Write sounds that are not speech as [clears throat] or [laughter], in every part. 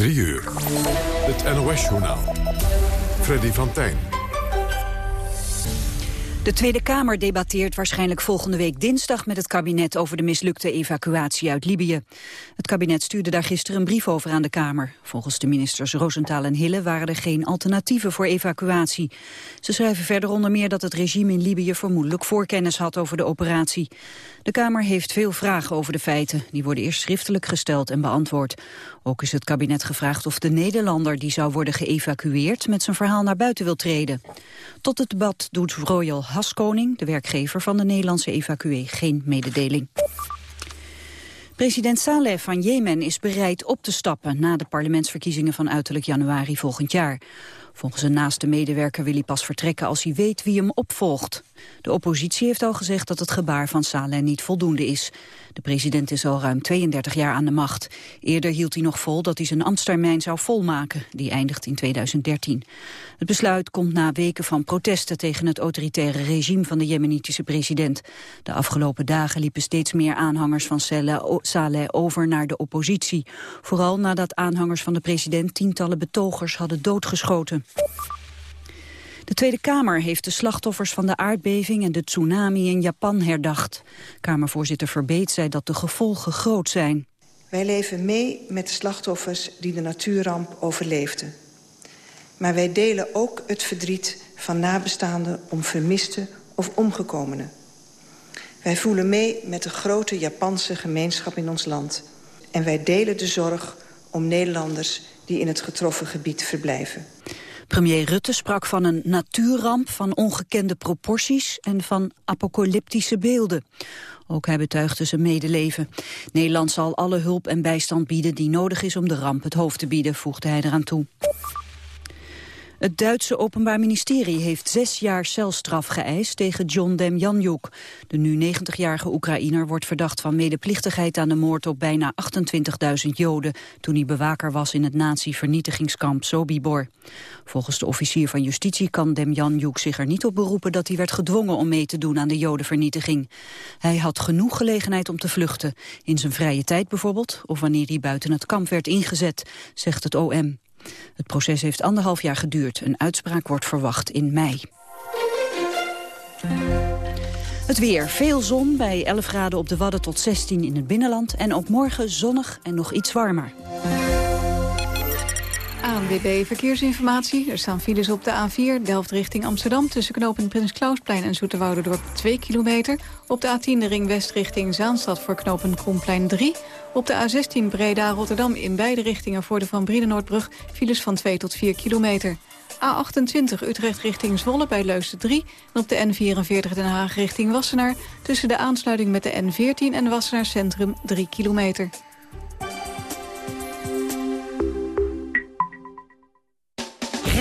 3 uur. Het NOS-journaal. Freddy van Tijn. De Tweede Kamer debatteert waarschijnlijk volgende week dinsdag met het kabinet over de mislukte evacuatie uit Libië. Het kabinet stuurde daar gisteren een brief over aan de Kamer. Volgens de ministers Rosenthal en Hille waren er geen alternatieven voor evacuatie. Ze schrijven verder onder meer dat het regime in Libië vermoedelijk voorkennis had over de operatie. De Kamer heeft veel vragen over de feiten. Die worden eerst schriftelijk gesteld en beantwoord. Ook is het kabinet gevraagd of de Nederlander die zou worden geëvacueerd met zijn verhaal naar buiten wil treden. Tot het debat doet Royal Haskoning, de werkgever van de Nederlandse evacuee, geen mededeling. President Saleh van Jemen is bereid op te stappen na de parlementsverkiezingen van uiterlijk januari volgend jaar. Volgens een naaste medewerker wil hij pas vertrekken als hij weet wie hem opvolgt. De oppositie heeft al gezegd dat het gebaar van Saleh niet voldoende is. De president is al ruim 32 jaar aan de macht. Eerder hield hij nog vol dat hij zijn ambtstermijn zou volmaken. Die eindigt in 2013. Het besluit komt na weken van protesten tegen het autoritaire regime van de jemenitische president. De afgelopen dagen liepen steeds meer aanhangers van Saleh over naar de oppositie. Vooral nadat aanhangers van de president tientallen betogers hadden doodgeschoten. De Tweede Kamer heeft de slachtoffers van de aardbeving en de tsunami in Japan herdacht. Kamervoorzitter Verbeet zei dat de gevolgen groot zijn. Wij leven mee met de slachtoffers die de natuurramp overleefden. Maar wij delen ook het verdriet van nabestaanden om vermisten of omgekomenen. Wij voelen mee met de grote Japanse gemeenschap in ons land. En wij delen de zorg om Nederlanders die in het getroffen gebied verblijven. Premier Rutte sprak van een natuurramp van ongekende proporties en van apocalyptische beelden. Ook hij betuigde zijn medeleven. Nederland zal alle hulp en bijstand bieden die nodig is om de ramp het hoofd te bieden, voegde hij eraan toe. Het Duitse Openbaar Ministerie heeft zes jaar celstraf geëist tegen John Demjanjuk. De nu 90-jarige Oekraïner wordt verdacht van medeplichtigheid aan de moord op bijna 28.000 Joden toen hij bewaker was in het nazi-vernietigingskamp Sobibor. Volgens de officier van justitie kan Demjanjuk zich er niet op beroepen dat hij werd gedwongen om mee te doen aan de Jodenvernietiging. Hij had genoeg gelegenheid om te vluchten, in zijn vrije tijd bijvoorbeeld, of wanneer hij buiten het kamp werd ingezet, zegt het OM. Het proces heeft anderhalf jaar geduurd. Een uitspraak wordt verwacht in mei. Het weer. Veel zon bij 11 graden op de Wadden tot 16 in het binnenland. En ook morgen zonnig en nog iets warmer. ANWB Verkeersinformatie. Er staan files op de A4 Delft richting Amsterdam... tussen knooppunt Prins Klausplein en Zoeterwouderdorp 2 kilometer. Op de A10 de ring west richting Zaanstad voor knooppunt Koenplein 3. Op de A16 Breda-Rotterdam in beide richtingen voor de Van Brienenoordbrug... files van 2 tot 4 kilometer. A28 Utrecht richting Zwolle bij Leusden 3. En op de N44 Den Haag richting Wassenaar... tussen de aansluiting met de N14 en Wassenaar Centrum 3 kilometer.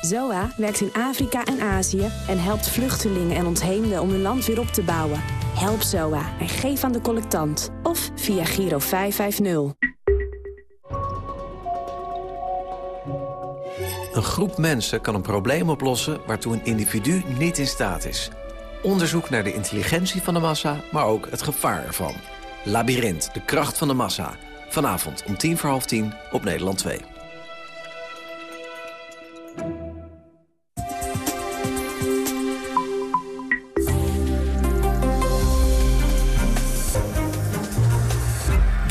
ZOA werkt in Afrika en Azië en helpt vluchtelingen en ontheemden om hun land weer op te bouwen. Help ZOA en geef aan de collectant. Of via Giro 550. Een groep mensen kan een probleem oplossen waartoe een individu niet in staat is. Onderzoek naar de intelligentie van de massa, maar ook het gevaar ervan. Labyrinth, de kracht van de massa. Vanavond om tien voor half tien op Nederland 2.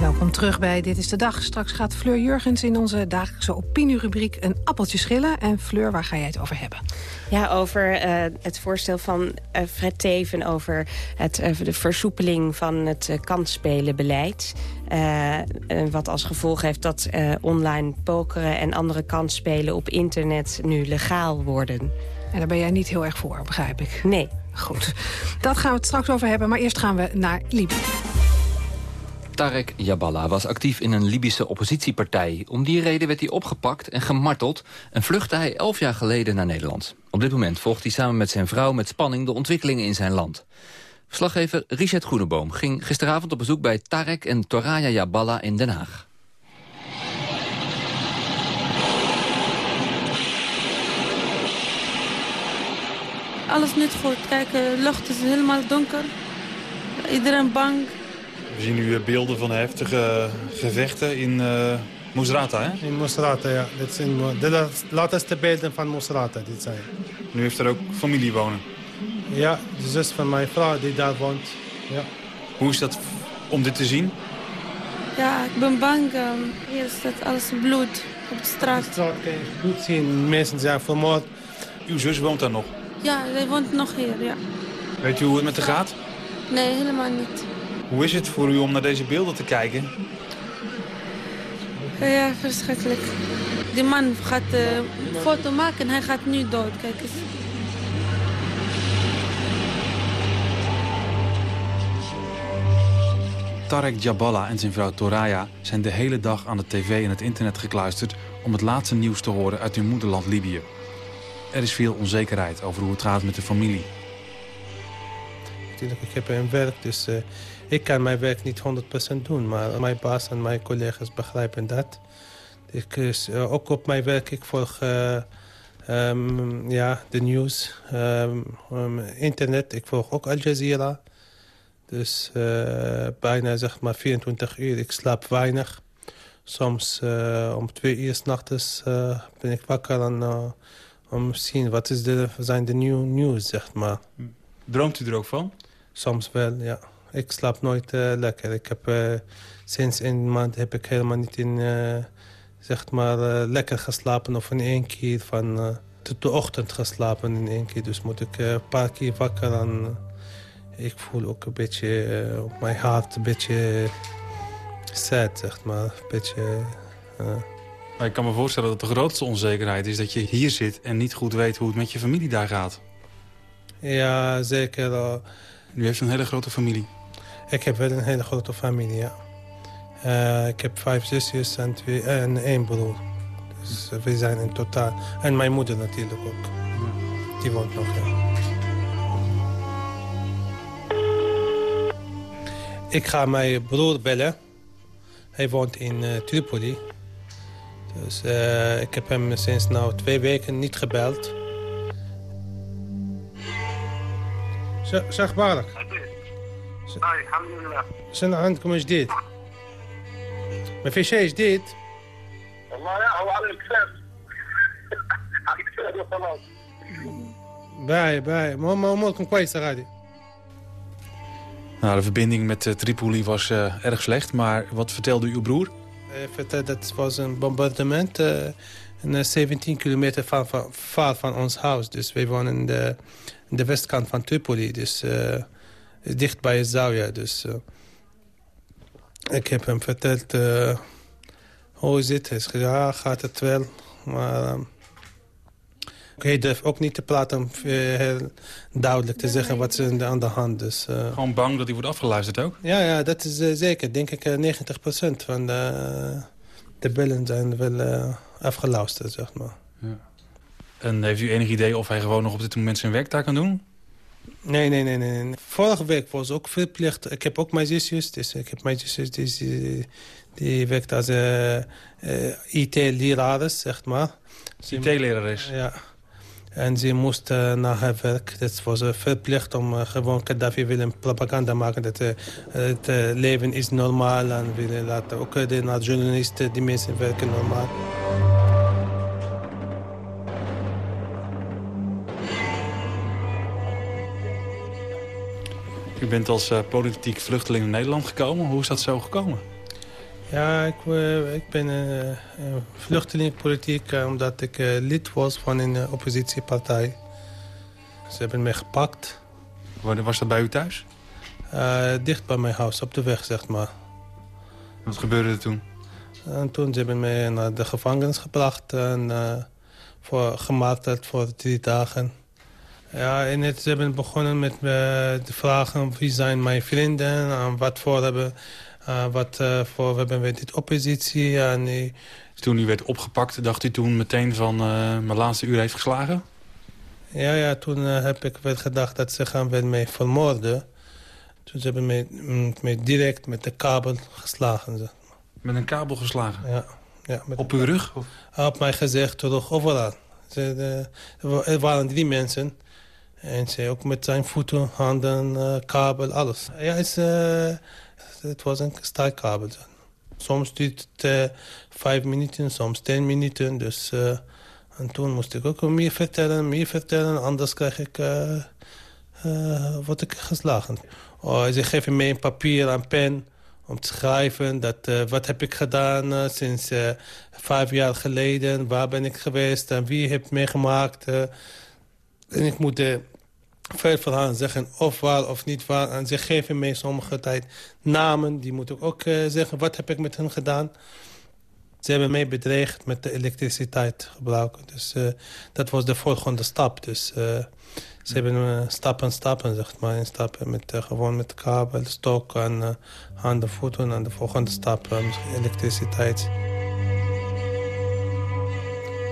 Welkom terug bij Dit is de Dag. Straks gaat Fleur Jurgens in onze dagelijkse opinierubriek een appeltje schillen. En Fleur, waar ga jij het over hebben? Ja, over uh, het voorstel van uh, Fred Teven over het, uh, de versoepeling van het kansspelenbeleid. wat als gevolg heeft dat online pokeren en andere kansspelen op internet nu legaal worden. En daar ben jij niet heel erg voor, begrijp ik. Nee. Goed, dat gaan we het straks over hebben. Maar eerst gaan we naar Libië. Tarek Jaballa was actief in een Libische oppositiepartij. Om die reden werd hij opgepakt en gemarteld... en vluchtte hij elf jaar geleden naar Nederland. Op dit moment volgt hij samen met zijn vrouw met spanning... de ontwikkelingen in zijn land. Verslaggever Richard Groeneboom ging gisteravond op bezoek... bij Tarek en Toraya Jaballa in Den Haag. Alles niet goed. Kijk, de lucht is helemaal donker. Iedereen bang. We zien nu beelden van heftige gevechten in uh, Moesrata, hè? In Moesrata, ja. Dit zijn de laatste beelden van Moesrata, dit zijn. Nu heeft er ook familie wonen? Ja, de zus van mijn vrouw die daar woont, ja. Hoe is dat om dit te zien? Ja, ik ben bang. Um, hier staat alles bloed op de straat. Op de straat kan je bloed zien. Mensen zijn vermoord. Uw zus woont daar nog? Ja, zij woont nog hier, ja. Weet u hoe het met haar gaat? Nee, helemaal niet. Hoe is het voor u om naar deze beelden te kijken? Ja, verschrikkelijk. Die man gaat uh, een foto maken en hij gaat nu dood. Kijk eens. Tarek Jaballa en zijn vrouw Toraya zijn de hele dag aan de tv en het internet gekluisterd... om het laatste nieuws te horen uit hun moederland Libië. Er is veel onzekerheid over hoe het gaat met de familie. Natuurlijk, ik heb een werk, dus uh, ik kan mijn werk niet 100% doen. Maar mijn baas en mijn collega's begrijpen dat. Uh, ook op mijn werk, ik volg uh, um, ja, de nieuws, um, internet. Ik volg ook Al Jazeera. Dus bijna zeg maar 24 uur, ik slaap weinig. Soms om twee uur s'nachts ben ik wakker om te zien wat is de, zijn de nieuwe nieuws, zeg maar. Droomt u er ook van? Soms wel, ja. Ik slaap nooit uh, lekker. Ik heb, uh, sinds een maand heb ik helemaal niet in, uh, zeg maar, lekker geslapen. Of in één keer van tot de ochtend geslapen in één keer. Dus moet ik een paar keer wakker en ik voel ook een beetje op mijn hart een beetje sad, zeg maar. Een beetje... Maar ik kan me voorstellen dat de grootste onzekerheid is dat je hier zit... en niet goed weet hoe het met je familie daar gaat. Ja, zeker. U heeft een hele grote familie. Ik heb wel een hele grote familie, ja. Uh, ik heb vijf zusjes en, twee, één broer. Dus we zijn in totaal... En mijn moeder natuurlijk ook. Die woont nog, ja. Ik ga mijn broer bellen. Hij woont in uh, Tripoli. Dus ik heb hem sinds nou twee weken niet gebeld. شو اخبارك؟ هاي الحمد لله شنو عندكم جديد؟ ما في شيء جديد؟ والله لا هو على الكتاب على الكتاب وخلاص باي [laughs] باي المهم اموركم كويسه غادي Nou, de verbinding met uh, Tripoli was uh, erg slecht, maar wat vertelde uw broer? Hij vertelde dat het was een bombardement uh, 17 kilometer van, van, ver van ons huis. Dus wij wonen in de, in de westkant van Tripoli, dus uh, dicht bij Zawiya. Dus uh, ik heb hem verteld uh, hoe is het. Hij zei, ja, gaat het wel. Maar um, hij durft ook niet te praten om heel duidelijk te zeggen wat is aan de hand. Dus, Gewoon bang dat hij wordt afgeluisterd ook? Ja, ja dat is zeker. Denk ik 90% van de, de bellen zijn wel afgeluisterd, zeg maar. Ja. En heeft u enig idee of hij gewoon nog op dit moment zijn werk daar kan doen? Nee, nee, nee. nee. Vorige week was ook verplicht. Ik heb ook mijn zusjes. Dus ik heb mijn zusjes die, die, die werkt als uh, uh, IT-lerares, zeg maar. IT-lerares? Ja. En ze moest uh, naar haar werk. Het was verplicht om gewoon Gaddafi willen propaganda maken. Dat het leven is normaal. En willen laten ook de journalisten, die mensen werken normaal. U bent als politiek vluchteling in Nederland gekomen. Hoe is dat zo gekomen? Ja, ik, uh, ik ben uh, vluchtelingenpolitiek omdat ik lid was van een oppositiepartij. Ze hebben mij gepakt. Waar was dat bij u thuis? dicht bij mijn huis, op de weg, zeg maar. Wat gebeurde er toen? En toen ze hebben mij naar de gevangenis gebracht en voor, gemarteld voor drie dagen. Ja, en het, ze hebben begonnen met de vragen wie zijn mijn vrienden en wat voor hebben wat uh, voor hebben we dit oppositie. En, toen u werd opgepakt, dacht u toen meteen van mijn laatste uur heeft geslagen? Ja, ja toen heb ik wel gedacht dat ze gaan wel mij vermoorden. Toen ze hebben mij, mij direct met de kabel geslagen. Zeg maar. Met een kabel geslagen? Ja. ja op uw rug? Of? Op mijn gezicht, terug, overal. Ze, er waren drie mensen. En ze ook met zijn voeten, handen, kabel, alles. Ja, uh, het was een stijlkabel. Soms duurt het uh, vijf minuten, soms tien minuten. Dus, en toen moest ik ook meer vertellen, meer vertellen. Anders krijg ik, word ik geslagen. Oh, ze geven mij een papier en pen om te schrijven. Dat, wat heb ik gedaan sinds vijf jaar geleden? Waar ben ik geweest? En wie heeft meegemaakt? En ik moet uh, veel verhalen zeggen of waar of niet waar. En ze geven mij sommige tijd namen. Die moet ik ook uh, zeggen, wat heb ik met hen gedaan? Ze hebben mij bedreigd met de elektriciteit gebruiken. Dus uh, dat was de volgende stap. Dus ze hebben stappen, stappen, zeg maar. Stappen met, gewoon met kabel, stok en handen, voeten. En de volgende stap, elektriciteit.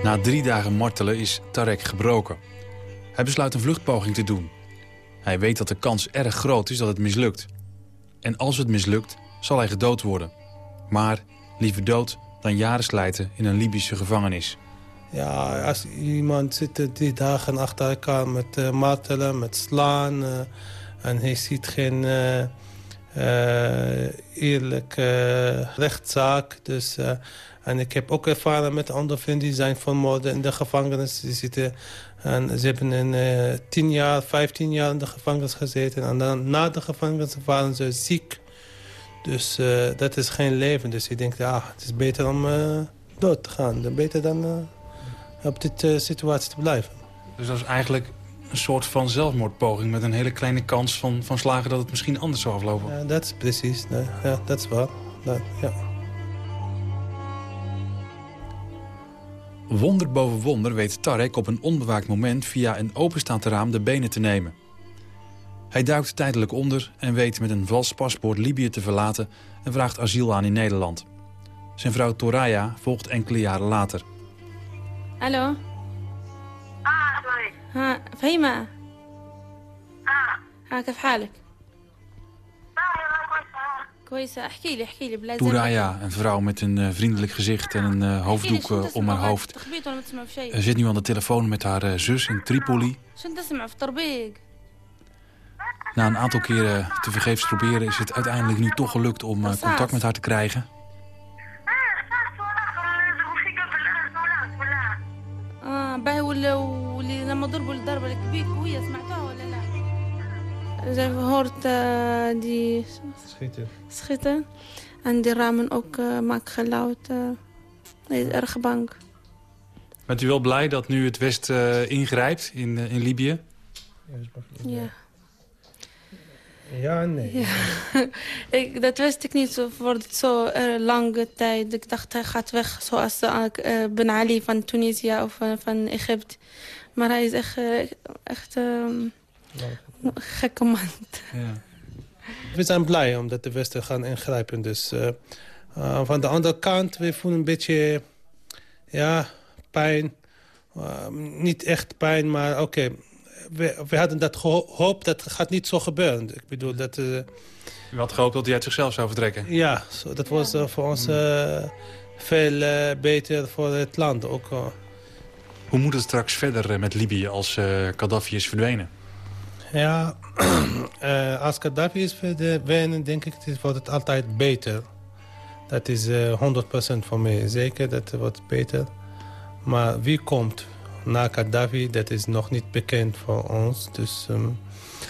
Na drie dagen martelen is Tarek gebroken. Hij besluit een vluchtpoging te doen. Hij weet dat de kans erg groot is dat het mislukt. En als het mislukt, zal hij gedood worden. Maar liever dood dan jaren slijten in een Libische gevangenis. Ja, als iemand zit drie dagen achter elkaar met uh, martelen, met slaan... Uh, en hij ziet geen uh, eerlijke rechtszaak. Dus, en ik heb ook ervaren met andere vrienden die zijn vermoord in de gevangenis. Die zitten en ze hebben in uh, 10 jaar, 15 jaar in de gevangenis gezeten. En dan na de gevangenis waren ze ziek. Dus uh, dat is geen leven. Dus ik denk, ja, het is beter om uh, dood te gaan. Beter dan op dit situatie te blijven. Dus dat is eigenlijk een soort van zelfmoordpoging... met een hele kleine kans van, van slagen dat het misschien anders zou aflopen. Ja, dat is precies. ja, dat is waar. Dat, ja. Wonder boven wonder weet Tarek op een onbewaakt moment... via een openstaand raam de benen te nemen. Hij duikt tijdelijk onder en weet met een vals paspoort Libië te verlaten... en vraagt asiel aan in Nederland. Zijn vrouw Toraya volgt enkele jaren later. Hallo. Ah, Ha, فهيمة. Ah. Ha, كيف حالك؟ Touraya, een vrouw met een uh, vriendelijk gezicht en een uh, hoofddoek uh, om haar hoofd... zit nu aan de telefoon met haar zus in Tripoli. Na een aantal keren te vergeefs proberen is het uiteindelijk nu toch gelukt om contact met haar te krijgen. Ze hoort uh, die schieten. schieten. En die ramen ook uh, maken geluid. Uh, hij is erg bang. Bent u wel blij dat nu het West ingrijpt in, in Libië? Ja. Ja nee. Ja. [laughs] ik, dat wist ik niet voor zo lange tijd. Ik dacht hij gaat weg zoals Ben Ali van Tunesië of van Egypte. Maar hij is echt... echt um, gekke man. Ja. We zijn blij omdat de Westen gaan ingrijpen. Dus uh, uh, van de andere kant, we voelen een beetje ja, pijn. Uh, niet echt pijn, maar oké. Okay. We, we, hadden dat gehoopt, dat gaat niet zo gebeuren. Ik bedoel, dat... U had gehoopt dat hij uit zichzelf zou vertrekken? Ja, so, dat was voor ons veel beter voor het land ook. Hoe moet het straks verder met Libië als Gaddafi is verdwenen? Ja, uh, [clears throat] als Gaddafi is verdwenen, denk ik, wordt het altijd beter. Dat is uh, eh, 100% voor mij zeker, dat wordt beter. Maar wie komt na Gaddafi, dat is nog niet bekend voor ons. Dus, um...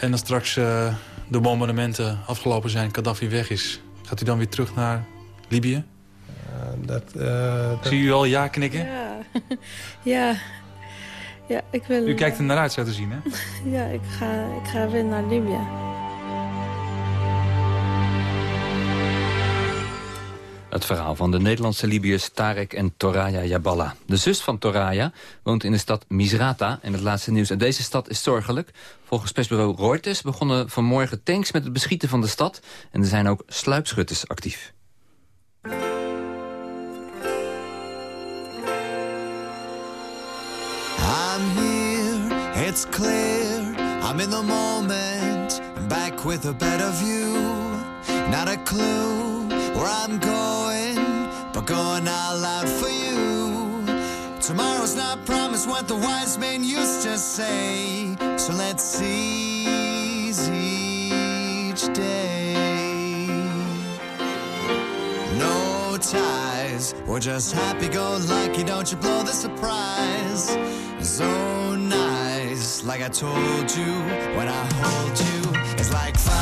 En als straks uh, de bombardementen afgelopen zijn, Gaddafi weg is... gaat u dan weer terug naar Libië? dat, dat... Zie u al ja knikken? Ja, [laughs] ja ja, ik wil... U kijkt er naar uit, zo te zien, hè? [laughs] ja, ik ga, ik ga weer naar Libië. Het verhaal van de Nederlandse Libiërs Tarek en Toraya Jaballa. De zus van Toraya woont in de stad Misrata. En het laatste nieuws uit deze stad is zorgelijk. Volgens persbureau Reuters begonnen vanmorgen tanks met het beschieten van de stad. En er zijn ook sluipschutters actief. It's clear. I'm in the moment, back with a better view. Not a clue where I'm going, but going all out for you. Tomorrow's not promised what the wise men used to say. So let's seize each day. No ties, we're just happy go lucky. Don't you blow the surprise? So nice, like I told you when I hold you. It's like falling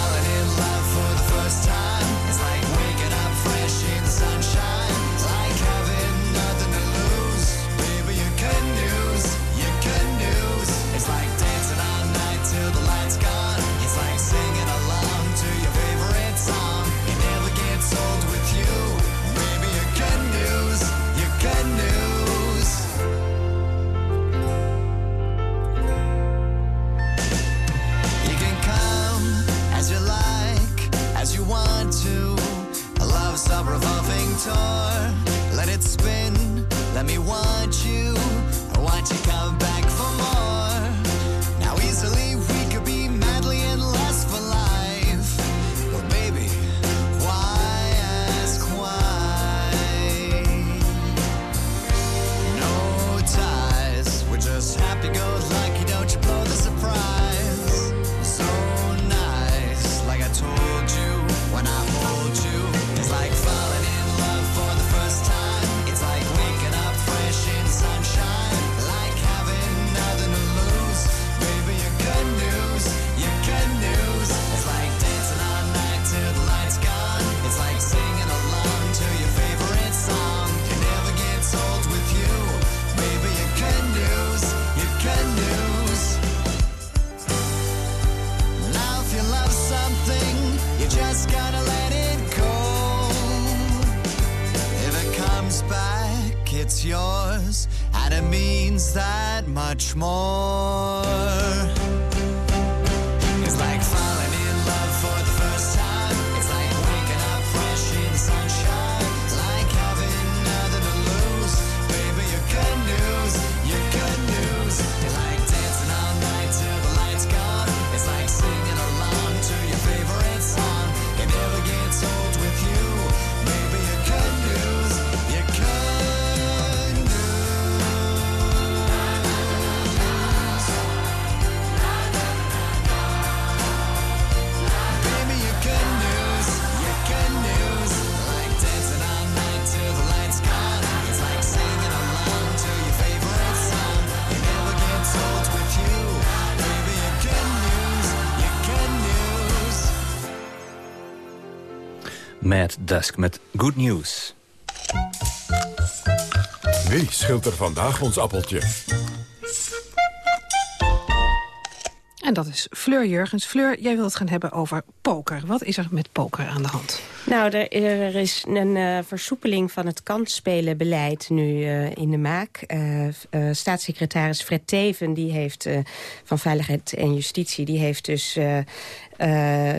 Mad Dusk met Good News. Wie schilt er vandaag ons appeltje? En dat is Fleur Jurgens. Fleur, jij wilt het gaan hebben over poker. Wat is er met poker aan de hand? Nou, er, er is een eh, versoepeling van het kansspelenbeleid nu eh, in de maak. Eh, eh, staatssecretaris Fred Teven die heeft, eh, van Veiligheid en Justitie... die heeft dus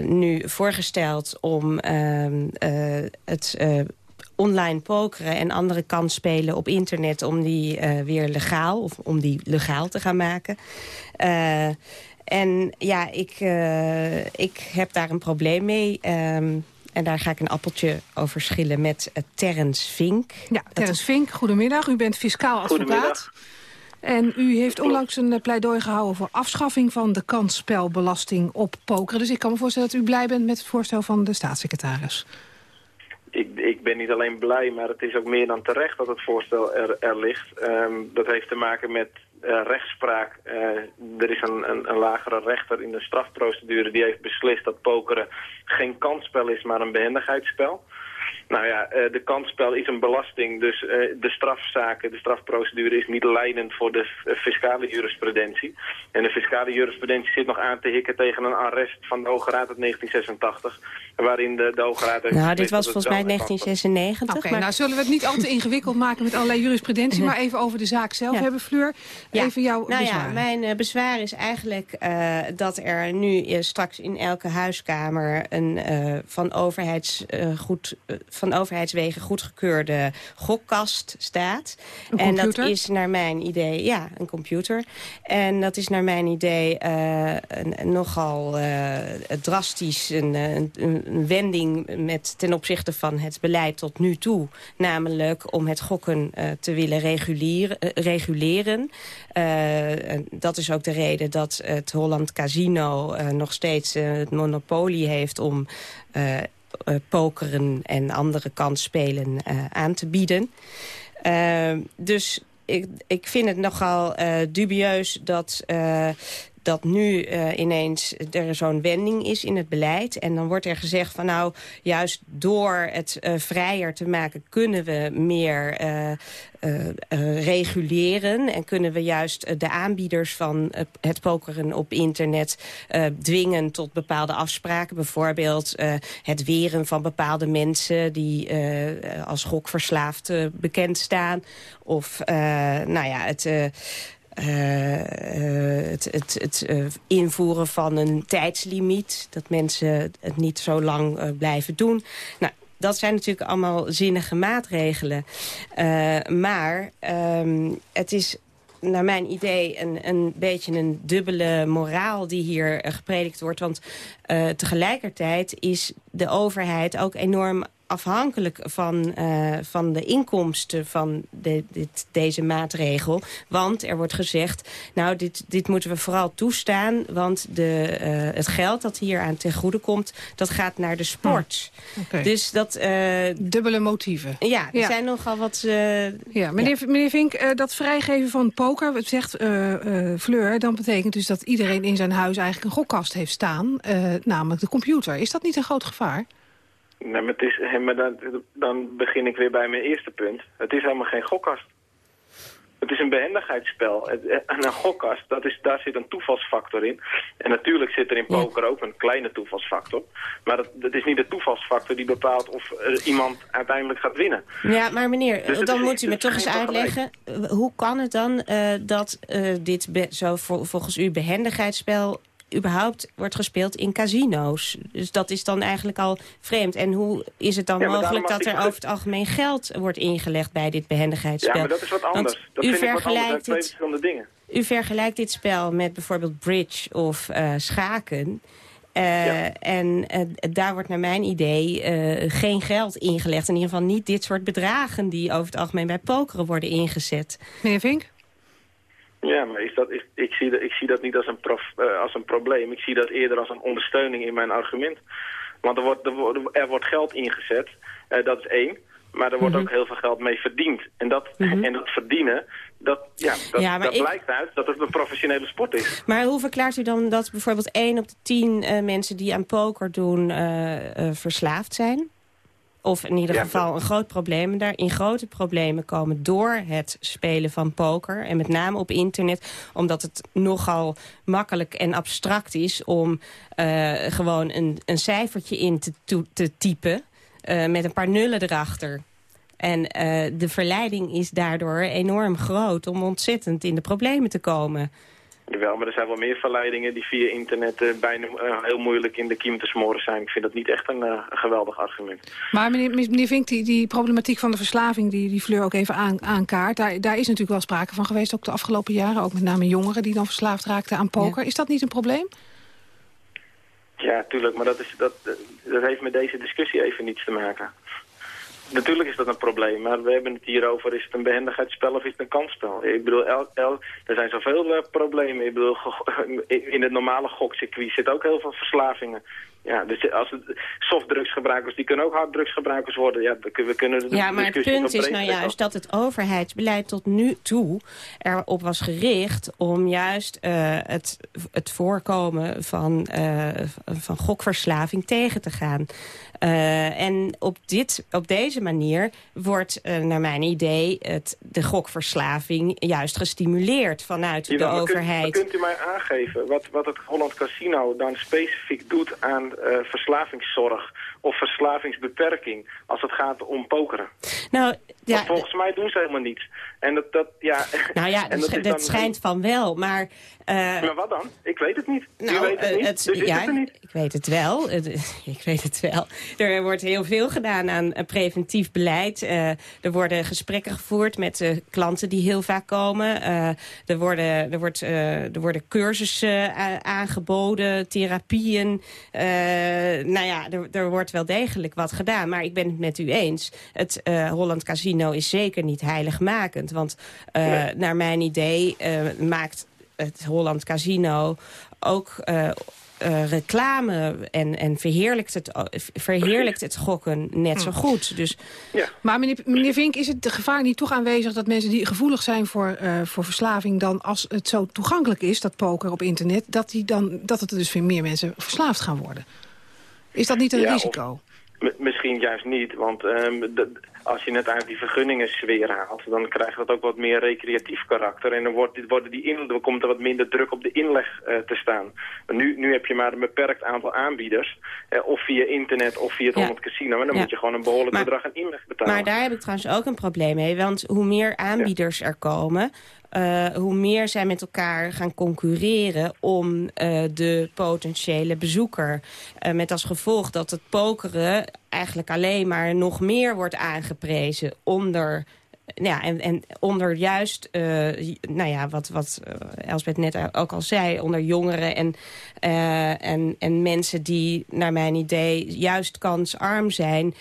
nu voorgesteld om ehm, eh, het... eh, online pokeren en andere kansspelen op internet... om die eh, weer legaal, of om die legaal te gaan maken. Eh, en ja, ik, eh, ik heb daar een probleem mee... Ehm, en daar ga ik een appeltje over schillen met uh, Terrence Vink. Ja, Terrence Vink, goedemiddag. U bent fiscaal advocaat. En u heeft onlangs een eh, pleidooi gehouden voor afschaffing van de kansspelbelasting op pokeren. Dus ik kan me voorstellen dat u blij bent met het voorstel van de staatssecretaris. Ik, ik ben niet alleen blij, maar het is ook meer dan terecht dat het voorstel er, er ligt. Ehm, dat heeft te maken met eh, rechtspraak. Eh, er is een, een lagere rechter in de strafprocedure die heeft beslist dat pokeren geen kansspel is, maar een behendigheidsspel. Nou ja, eh, de kansspel is een belasting, dus eh, de strafzaken, de strafprocedure is niet leidend voor de f- fiscale jurisprudentie. En de fiscale jurisprudentie zit nog aan te hikken tegen een arrest van de Hoge Raad uit 1986, waarin de, de Hoge Raad Nou, dit was volgens mij wel een 1996. Oké, maar... nou zullen we het niet al te ingewikkeld maken met allerlei jurisprudentie... maar even over de zaak zelf Ja. hebben, Fleur. Ja. Even jouw nou bezwaar. ja, mijn eh, bezwaar is eigenlijk eh, dat er nu eh, straks in elke huiskamer een eh, van, overheids, eh, goed, eh, van overheidswegen goedgekeurde gokkast staat. Een en dat is naar mijn idee, ja, een computer. En dat is naar mijn idee eh, een, nogal eh, drastisch een, eh, een, een wending met, ten opzichte van het beleid tot nu toe. Namelijk om het gokken te willen reguleren. eh, reguleren. En dat is ook de reden dat het Holland Casino nog steeds het monopolie heeft om pokeren en andere kansspelen eh, aan te bieden. Eh, dus ik, ik vind het nogal eh, dubieus dat, eh, dat nu eh, ineens er zo'n wending is in het beleid. En dan wordt er gezegd van nou, juist door het eh, vrijer te maken... kunnen we meer eh, reguleren. En kunnen we juist de aanbieders van het pokeren op internet... dwingen tot bepaalde afspraken. Bijvoorbeeld het weren van bepaalde mensen... die als gokverslaafd bekend staan. Of nou ja, het... eh, eh, het, het, het eh, invoeren van een tijdslimiet. Dat mensen het niet zo lang blijven doen. Nou, dat zijn natuurlijk allemaal zinnige maatregelen. Maar ehm, het is naar mijn idee een, een beetje een dubbele moraal die hier gepredikt wordt. Want tegelijkertijd is de overheid ook enorm afhankelijk van, eh, van de inkomsten van de, dit, deze maatregel. Want er wordt gezegd, nou, dit, dit moeten we vooral toestaan... want de, eh, het geld dat hier aan ten goede komt, dat gaat naar de sport. Oké. Dus dat... eh, Dubbele motieven. ja, er Ja. zijn nogal wat... Ja, meneer, meneer Vink, dat vrijgeven van poker, wat zegt Fleur... dan betekent dus dat iedereen in zijn huis eigenlijk een gokkast heeft staan. namelijk de computer. Is dat niet een groot gevaar? Nee, maar, het is, hè, maar dan, dan begin ik weer bij mijn eerste punt. Het is helemaal geen gokkast. Het is een behendigheidsspel. Eh, En een gokkast, dat is, daar zit een toevalsfactor in. En natuurlijk zit er in poker ook een kleine toevalsfactor. Maar dat, dat is niet de toevalsfactor die bepaalt of iemand uiteindelijk gaat winnen. Ja, maar meneer, Dus dan is- moet u me toch eens uitleggen... eh, hoe kan het dan eh, dat eh, dit zo vol- volgens u behendigheidsspel überhaupt wordt gespeeld in casino's? Dus dat is dan eigenlijk al vreemd. En hoe is het dan Ja, mogelijk dat er over het algemeen geld wordt ingelegd bij dit behendigheidsspel? Ja, maar dat is wat Want anders. Dat u vind ik wat anders. Dat zijn vergelijkt twee dit verschillende dingen. u vergelijkt dit spel met bijvoorbeeld bridge of eh, schaken. Eh, En eh, daar wordt naar mijn idee eh, geen geld ingelegd. In ieder geval niet dit soort bedragen die over het algemeen bij pokeren worden ingezet. Meneer Vink? Ja, maar is dat, ik, zie dat, ik zie dat niet als een, prof, eh, als een probleem. Ik zie dat eerder als een ondersteuning in mijn argument. Want er wordt, er wordt, er wordt geld ingezet, eh, dat is één. Maar er wordt Mhm. ook heel veel geld mee verdiend. En dat, en dat verdienen, dat, ja, dat, Ja, maar dat ik- blijkt uit dat het een professionele sport is. Maar hoe verklaart u dan dat bijvoorbeeld 1 op de 10 eh, mensen die aan poker doen verslaafd zijn? Of in ieder Ja, geval een groot probleem daarin grote problemen komen door het spelen van poker. En met name op internet, omdat het nogal makkelijk en abstract is om eh, gewoon een, een cijfertje in te, te typen eh, met een paar nullen erachter. En eh, de verleiding is daardoor enorm groot om ontzettend in de problemen te komen. Jawel, maar er zijn wel meer verleidingen die via internet eh, bijna eh, heel moeilijk in de kiem te smoren zijn. Ik vind dat niet echt een, eh, geweldig argument. Maar meneer, meneer Vink, die, die problematiek van de verslaving... die, die Fleur ook even aan, aankaart... Daar, daar is natuurlijk wel sprake van geweest, ook de afgelopen jaren. Ook met name jongeren die dan verslaafd raakten aan poker. Is dat niet een probleem? Ja, tuurlijk, maar dat, is, dat, dat heeft met deze discussie even niets te maken. Natuurlijk is dat een probleem, maar we hebben het hier over... is het een behendigheidsspel of is het een kansspel? Ik bedoel, el, el, er zijn zoveel eh, problemen. Ik bedoel, [laughs] in het normale gokcircuit zitten ook heel veel verslavingen. Ja, dus als het softdrugsgebruikers, die kunnen ook harddrugsgebruikers worden. Ja, we kunnen de Ja, maar het punt is nou juist dat het overheidsbeleid tot nu toe erop was gericht om juist eh, het, het voorkomen van, eh, van gokverslaving tegen te gaan. Eh, en op, dit, op deze manier wordt, naar mijn idee, het, de gokverslaving juist gestimuleerd vanuit de Jawel, overheid. Kunt, kunt u mij aangeven wat, wat het Holland Casino dan specifiek doet aan eh, verslavingszorg of verslavingsbeperking als het gaat om pokeren? Nou, ja, Want volgens mij doen ze helemaal niets. En dat, dat ja... nou ja, [laughs] dat, schijnt van wel, maar... eh, Maar wat dan? Ik weet het niet. Nou, weet het eh, niet, het- dus is ja, het niet. ik weet het wel. [laughs] Ik weet het wel. Er wordt heel veel gedaan aan eh, preventief beleid. Er worden gesprekken gevoerd met de klanten die heel vaak komen. Er, worden, er, wordt, er worden cursussen aangeboden, therapieën. Nou ja, er, er wordt wel degelijk wat gedaan. Maar ik ben het met u eens. Het Holland Casino is zeker niet heiligmakend. Want eh, naar mijn idee eh, maakt het Holland Casino ook eh, eh, reclame en, en verheerlijkt, het, verheerlijkt het gokken net zo goed. Dus Maar meneer, meneer Vink, is het de gevaar niet toch aanwezig... dat mensen die gevoelig zijn voor, eh, voor verslaving... dan als het zo toegankelijk is, dat poker op internet... dat, die dan, dat het er dus veel meer mensen verslaafd gaan worden? Is dat niet een Ja, risico? Misschien juist niet, want ehm, als je net uit die vergunningen sfeer haalt, dan krijgt dat ook wat meer recreatief karakter. En dan, wordt, worden die in, dan komt er wat minder druk op de inleg eh, te staan. Maar nu, nu heb je maar een beperkt aantal aanbieders, eh, of via internet of via het Ja. Casino. En dan Ja. moet je gewoon een behoorlijk Maar- bedrag aan inleg betalen. Maar daar heb ik trouwens ook een probleem mee. Want hoe meer aanbieders er komen... eh, hoe meer zij met elkaar gaan concurreren om eh, de potentiële bezoeker. Eh, met als gevolg dat het pokeren eigenlijk alleen maar nog meer wordt aangeprezen onder... Ja, en, en onder juist, nou ja, wat, wat Elsbeth net ook al zei... onder jongeren en, en, en mensen die, naar mijn idee, juist kansarm zijn.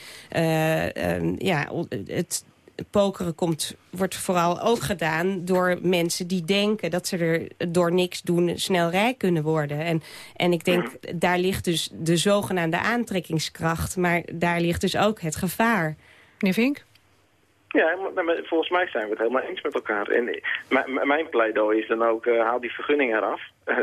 Ja, het pokeren komt, wordt vooral ook gedaan door mensen die denken... dat ze er door niks doen snel rijk kunnen worden. En, en ik denk, daar ligt dus de zogenaamde aantrekkingskracht... maar daar ligt dus ook het gevaar. Meneer Vink? Ja, maar- volgens mij zijn we het helemaal eens met elkaar. En eh, mijn pleidooi is dan ook, eh, haal die vergunning eraf. Eh,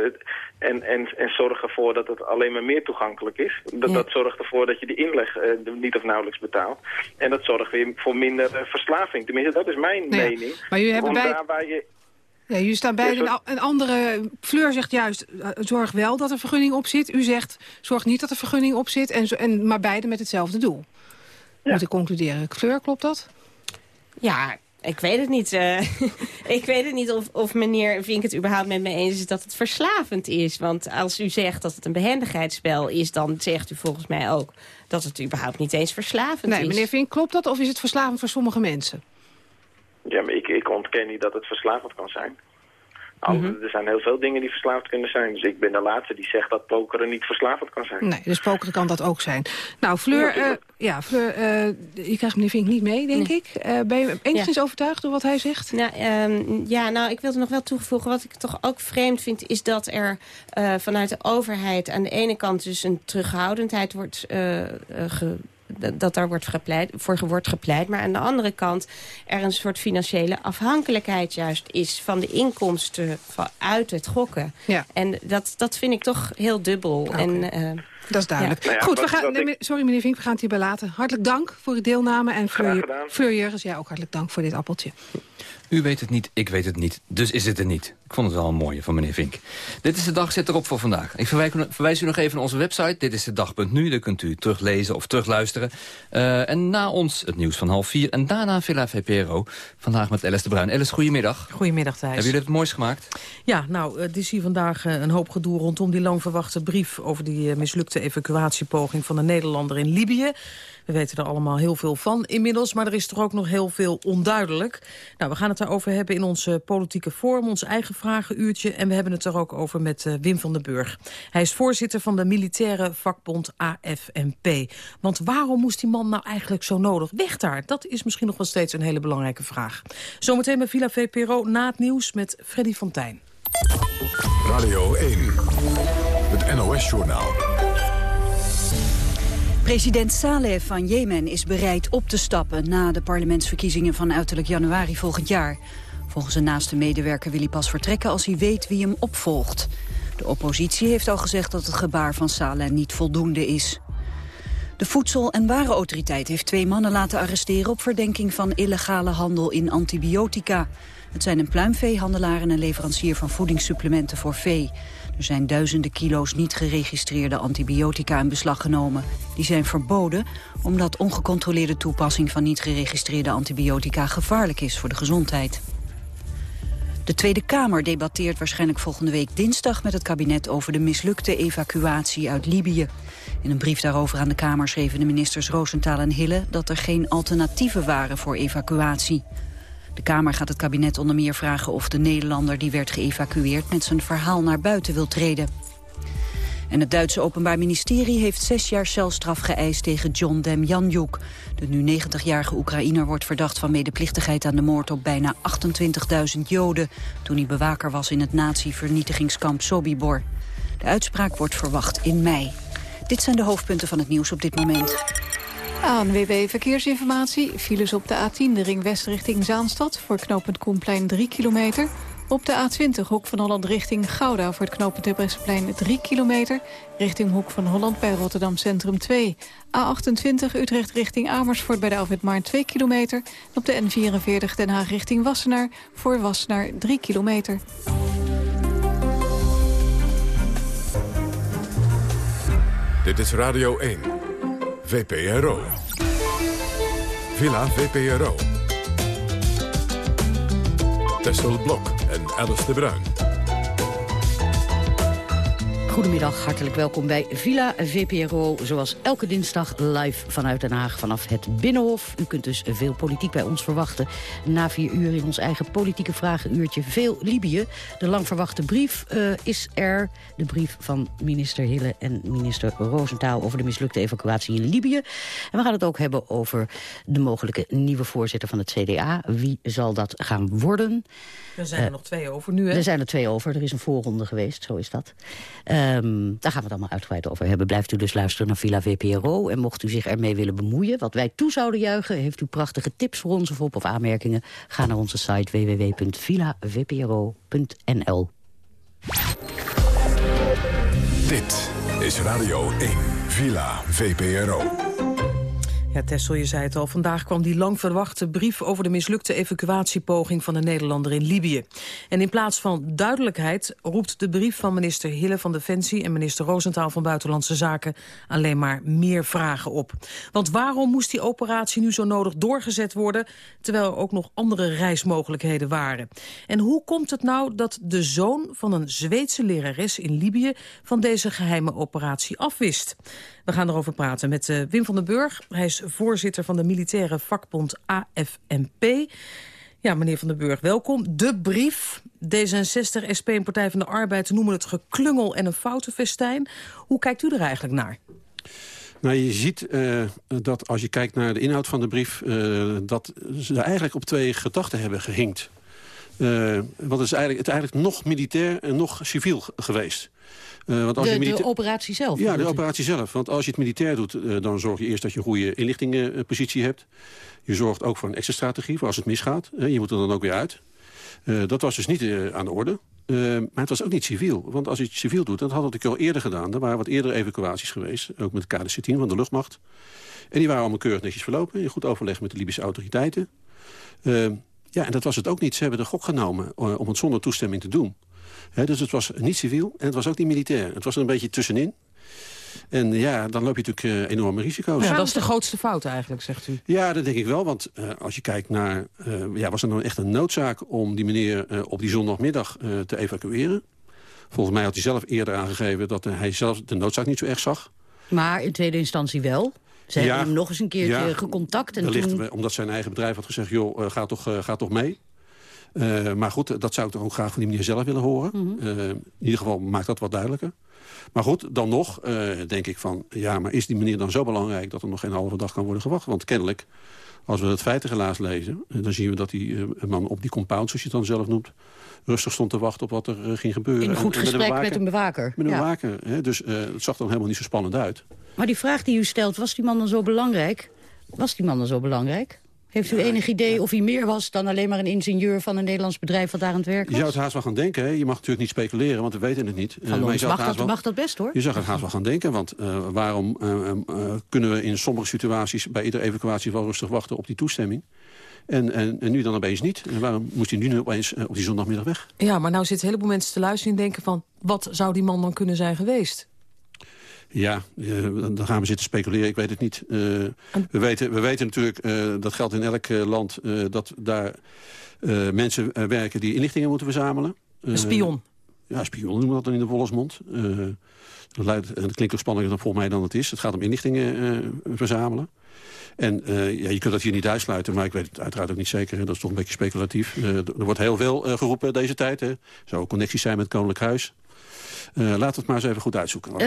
en, en, en zorg ervoor dat het alleen maar meer toegankelijk is. Dat, Ja. dat zorgt ervoor dat je die inleg eh, niet of nauwelijks betaalt. En dat zorgt weer voor minder eh, verslaving. Tenminste, dat is mijn ja, mening. maar jullie hebben bij- daar waar je... Ja, jullie staan Ja, een, andere... Fleur zegt juist, eh, zorg wel dat er vergunning op zit. U zegt, zorg niet dat er vergunning op zit. En, zo, en, maar beide met hetzelfde doel. Moet ik concluderen. Fleur, klopt dat? Ja, ik weet het niet. eh. [laughs] ik weet het niet of, of meneer Vink het überhaupt met me eens is dat het verslavend is. Want als u zegt dat het een behendigheidsspel is... dan zegt u volgens mij ook dat het überhaupt niet eens verslavend Nee, is. meneer Vink, klopt dat? Of is het verslavend voor sommige mensen? Ja, maar ik, ik ontken niet dat het verslavend kan zijn. Al- Mhm. Er zijn heel veel dingen die verslaafd kunnen zijn. Dus ik ben de laatste die zegt dat pokeren niet verslavend kan zijn. Nee, dus pokeren kan dat ook zijn. Nou, Fleur, Ja, eh, ja, Fleur eh, je krijgt meneer Vink niet mee, denk ik. Eh, ben je enigszins overtuigd door wat hij zegt? Nou, ehm, ja, nou, ik wilde nog wel toevoegen. Wat ik toch ook vreemd vind, is dat er eh, vanuit de overheid... aan de ene kant dus een terughoudendheid wordt... ge- dat- daar wordt gepleit, voor wordt gepleit. Maar aan de andere kant er een soort financiële afhankelijkheid juist is... van de inkomsten van, uit het gokken. Ja. En dat, dat vind ik toch heel dubbel. En, eh, Dat is duidelijk. Ja. Nou ja, Goed, we gaan, nee, ik- sorry meneer Vink, we gaan het hierbij laten. Hartelijk dank voor uw deelname. En Fleur. Fleur Jurgens, jij ook hartelijk dank voor dit appeltje. U weet het niet, ik weet het niet, dus is het er niet. Ik vond het wel een mooie van meneer Vink. Dit is de dag, zet erop voor vandaag. Ik verwijs u nog even naar onze website, dit is de dag.nu. Daar kunt u teruglezen of terugluisteren. Eh, en na ons het nieuws van half vier. En daarna Villa VPRO. Vandaag met Alice de Bruin. Alice, goedemiddag. Goedemiddag, Thijs. Hebben jullie het moois gemaakt? Ja, nou, het is hier vandaag eh, een hoop gedoe rondom die lang verwachte brief... over die eh, mislukte evacuatiepoging van de Nederlander in Libië. We weten er allemaal heel veel van inmiddels, maar er is toch ook nog heel veel onduidelijk. Nou, we gaan het daarover hebben in onze politieke forum, ons eigen vragenuurtje. En we hebben het er ook over met eh, Wim van den Burg. Hij is voorzitter van de militaire vakbond AFNP. Want waarom moest die man nou eigenlijk zo nodig weg daar? Dat is misschien nog wel steeds een hele belangrijke vraag. Zometeen bij Villa VPRO na het nieuws met Freddy Fontijn. Radio 1, het NOS-journaal. President Saleh van Jemen is bereid op te stappen... na de parlementsverkiezingen van uiterlijk januari volgend jaar. Volgens een naaste medewerker wil hij pas vertrekken als hij weet wie hem opvolgt. De oppositie heeft al gezegd dat het gebaar van Saleh niet voldoende is. De Voedsel- en Warenautoriteit heeft twee mannen laten arresteren... op verdenking van illegale handel in antibiotica. Het zijn een pluimveehandelaar en een leverancier van voedingssupplementen voor vee. Er zijn duizenden kilo's niet geregistreerde antibiotica in beslag genomen. Die zijn verboden omdat ongecontroleerde toepassing van niet geregistreerde antibiotica gevaarlijk is voor de gezondheid. De Tweede Kamer debatteert waarschijnlijk volgende week dinsdag met het kabinet over de mislukte evacuatie uit Libië. In een brief daarover aan de Kamer schreven de ministers Roosentaal en Hille dat er geen alternatieven waren voor evacuatie. De Kamer gaat het kabinet onder meer vragen of de Nederlander die werd geëvacueerd met zijn verhaal naar buiten wil treden. En het Duitse Openbaar Ministerie heeft zes jaar celstraf geëist tegen John Demjanjuk. De nu 90-jarige Oekraïner wordt verdacht van medeplichtigheid aan de moord op bijna 28.000 Joden... toen hij bewaker was in het nazi-vernietigingskamp Sobibor. De uitspraak wordt verwacht in mei. Dit zijn de hoofdpunten van het nieuws op dit moment. ANWB Verkeersinformatie. Files op de A10, de ring west richting Zaanstad... voor knooppunt Koenplein 3 kilometer. Op de A20, Hoek van Holland richting Gouda... voor het knooppunt Terbrechtseplein 3 kilometer. Richting Hoek van Holland bij Rotterdam Centrum 2. A28, Utrecht richting Amersfoort bij de Alfred Maarn 2 kilometer. Op de N44 Den Haag richting Wassenaar... voor Wassenaar 3 kilometer. Dit is Radio 1. VPRO. Villa VPRO. Tessel Blok en Alice de Bruin. Goedemiddag, hartelijk welkom bij Villa VPRO. Zoals elke dinsdag live vanuit Den Haag vanaf het Binnenhof. U kunt dus veel politiek bij ons verwachten. Na vier uur in ons eigen politieke vragenuurtje veel Libië. De lang verwachte brief uh, is er. De brief van minister Hille en minister Roosentaal... over de mislukte evacuatie in Libië. En we gaan het ook hebben over de mogelijke nieuwe voorzitter van het CDA. Wie zal dat gaan worden? Er zijn er uh, nog twee over nu, hè? Er zijn er twee over. Er is een voorronde geweest, zo is dat. Um, daar gaan we het allemaal uitgebreid over hebben. Blijft u dus luisteren naar Villa VPRO. En mocht u zich ermee willen bemoeien, wat wij toe zouden juichen... heeft u prachtige tips voor ons of op of aanmerkingen... ga naar onze site www.villavpro.nl. Dit is Radio 1, Villa VPRO. Ja, Tessel, je zei het al. Vandaag kwam die lang verwachte brief over de mislukte evacuatiepoging van de Nederlander in Libië. En in plaats van duidelijkheid roept de brief van minister Hille van Defensie en minister Roosentaal van Buitenlandse Zaken alleen maar meer vragen op. Want waarom moest die operatie nu zo nodig doorgezet worden, terwijl er ook nog andere reismogelijkheden waren? En hoe komt het nou dat de zoon van een Zweedse lerares in Libië van deze geheime operatie afwist? We gaan erover praten met uh, Wim van den Burg. Hij is voorzitter van de militaire vakbond AFNP. Ja, meneer Van den Burg, welkom. De brief. D66, SP en Partij van de Arbeid noemen het geklungel en een foutenfestijn. Hoe kijkt u er eigenlijk naar? Nou, je ziet uh, dat als je kijkt naar de inhoud van de brief... Uh, dat ze eigenlijk op twee gedachten hebben gehinkt. Uh, want het is, eigenlijk, het eigenlijk nog militair en nog civiel geweest. Uh, want als de, je de operatie zelf? Ja, de operatie zelf. Want als je het militair doet, uh, dan zorg je eerst dat je een goede inlichtingenpositie hebt. Je zorgt ook voor een extra strategie voor als het misgaat. Uh, je moet er dan ook weer uit. dat was dus niet aan de orde. maar het was ook niet civiel. Want als je het civiel doet, dat had ik al eerder gedaan. Er waren wat eerdere evacuaties geweest. Ook met de KDC-10 van de luchtmacht. En die waren allemaal keurig netjes verlopen. In goed overleg met de Libische autoriteiten. Ja, en dat was het ook niet. Ze hebben de gok genomen om het zonder toestemming te doen. He, dus het was niet civiel en het was ook niet militair. Het was er een beetje tussenin. En ja, dan loop je natuurlijk uh, enorme risico's. Ja, dat is de grootste fout eigenlijk, zegt u. Ja, dat denk ik wel. Want uh, als je kijkt naar... Uh, ja, was er nou echt een noodzaak om die meneer op die zondagmiddag te evacueren? Volgens mij had hij zelf eerder aangegeven dat hij zelf de noodzaak niet zo erg zag. Maar in tweede instantie wel? Ze ja, hebben hem nog eens een keertje gecontact. En wellicht toen... omdat zijn eigen bedrijf had gezegd, joh, ga, toch, ga toch mee. Uh, maar goed, dat zou ik toch ook graag van die meneer zelf willen horen. Mhm. Uh, in ieder geval maakt dat wat duidelijker. Maar goed, dan nog uh, denk ik van... ja, maar is die meneer dan zo belangrijk dat er nog geen halve dag kan worden gewacht? Want kennelijk, als we het feitengelaas lezen... dan zien we dat die man op die compound, zoals je het dan zelf noemt... rustig stond te wachten op wat er ging gebeuren. In een goed en, en gesprek met, met een bewaker. Met een ja. bewaker. Hè? Dus het zag dan helemaal niet zo spannend uit. Maar die vraag die u stelt, was die man dan zo belangrijk? Was die man dan zo belangrijk? Heeft u enig idee of hij meer was dan alleen maar een ingenieur van een Nederlands bedrijf wat daar aan het werk was? Je zou het haast wel gaan denken. Hè? Je mag natuurlijk niet speculeren, want we weten het niet. Van Uh, ons mag, dat, wel, mag dat best hoor. Je zou het haast wel gaan denken, want uh, waarom uh, kunnen we in sommige situaties bij iedere evacuatie wel rustig wachten op die toestemming? En, en, en nu dan opeens niet. En waarom moest hij nu opeens op die zondagmiddag weg? Ja, maar nou zitten een heleboel mensen te luisteren en denken van... wat zou die man dan kunnen zijn geweest? Ja, uh, dan gaan we zitten speculeren. Ik weet het niet. Uh, we, weten, we weten natuurlijk, uh, dat geldt in elk land... dat daar mensen werken die inlichtingen moeten verzamelen. Een spion? Ja, spion noemen we dat dan in de volksmond. dat, luidt, dat klinkt ook spannender dan volgens mij dan het is. Het gaat om inlichtingen verzamelen. En ja, je kunt dat hier niet uitsluiten, maar ik weet het uiteraard ook niet zeker. Hè. Dat is toch een beetje speculatief. er wordt heel veel geroepen deze tijd. Hè. Zou connecties zijn met het Koninklijk Huis. Laten we het maar eens even goed uitzoeken.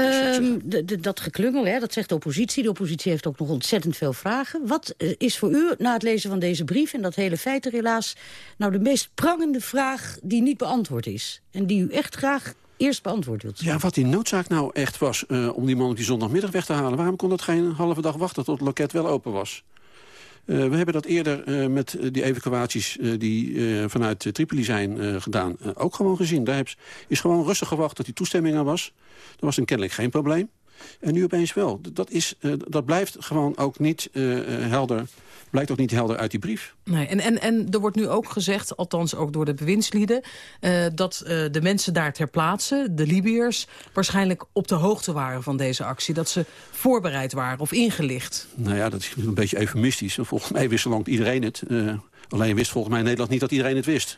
De, dat geklungel, hè, dat zegt de oppositie. De oppositie heeft ook nog ontzettend veel vragen. Wat uh, is voor u, na het lezen van deze brief en dat hele feitenrelaas... nou de meest prangende vraag die niet beantwoord is? En die u echt graag eerst beantwoord wilt? Ja, wat die noodzaak nou echt was om die man op die zondagmiddag weg te halen... waarom kon dat geen halve dag wachten tot het loket wel open was? Uh, we hebben dat eerder uh, met die evacuaties die vanuit Tripoli zijn gedaan ook gewoon gezien. Daar is gewoon rustig gewacht tot die toestemming er was. Dat was dan kennelijk geen probleem. En nu opeens wel. Dat, is, dat blijft gewoon ook niet helder blijkt ook niet helder uit die brief. Nee, en, en, en er wordt nu ook gezegd, althans ook door de bewindslieden... Uh, dat de mensen daar ter plaatse, de Libiërs... waarschijnlijk op de hoogte waren van deze actie. Dat ze voorbereid waren of ingelicht. Nou ja, dat is een beetje eufemistisch. Volgens mij wist lang iedereen het. Alleen wist volgens mij in Nederland niet dat iedereen het wist.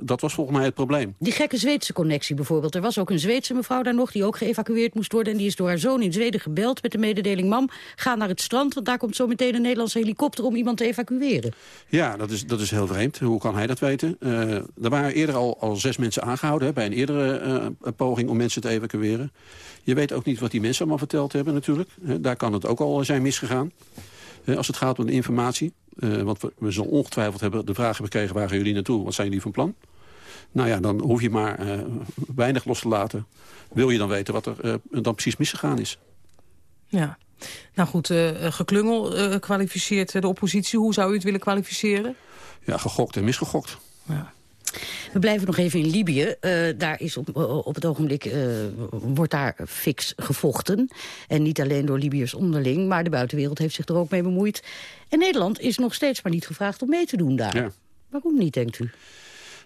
dat was volgens mij het probleem. Die gekke Zweedse connectie bijvoorbeeld. Er was ook een Zweedse mevrouw daar nog die ook geëvacueerd moest worden. En die is door haar zoon in Zweden gebeld met de mededeling... mam, ga naar het strand, want daar komt zo meteen een Nederlandse helikopter... om iemand te evacueren. Ja, dat is, dat is heel vreemd. Hoe kan hij dat weten? Uh, er waren eerder al, al zes mensen aangehouden... Hè, bij een eerdere uh, poging om mensen te evacueren. Je weet ook niet wat die mensen allemaal verteld hebben natuurlijk. Daar kan het ook al zijn misgegaan. Als het gaat om de informatie. Uh, want we, we zullen ongetwijfeld hebben de vraag hebben gekregen... waar gaan jullie naartoe? Wat zijn jullie van plan? Nou ja, dan hoef je maar weinig los te laten. Wil je dan weten wat er dan precies misgegaan is? Ja. Nou goed, geklungel kwalificeert de oppositie. Hoe zou u het willen kwalificeren? Ja, gegokt en misgegokt. Ja. We blijven nog even in Libië. Uh, daar is op, op het ogenblik wordt daar fix gevochten. En niet alleen door Libiërs onderling, maar de buitenwereld heeft zich er ook mee bemoeid. En Nederland is nog steeds maar niet gevraagd om mee te doen daar. Ja. Waarom niet, denkt u?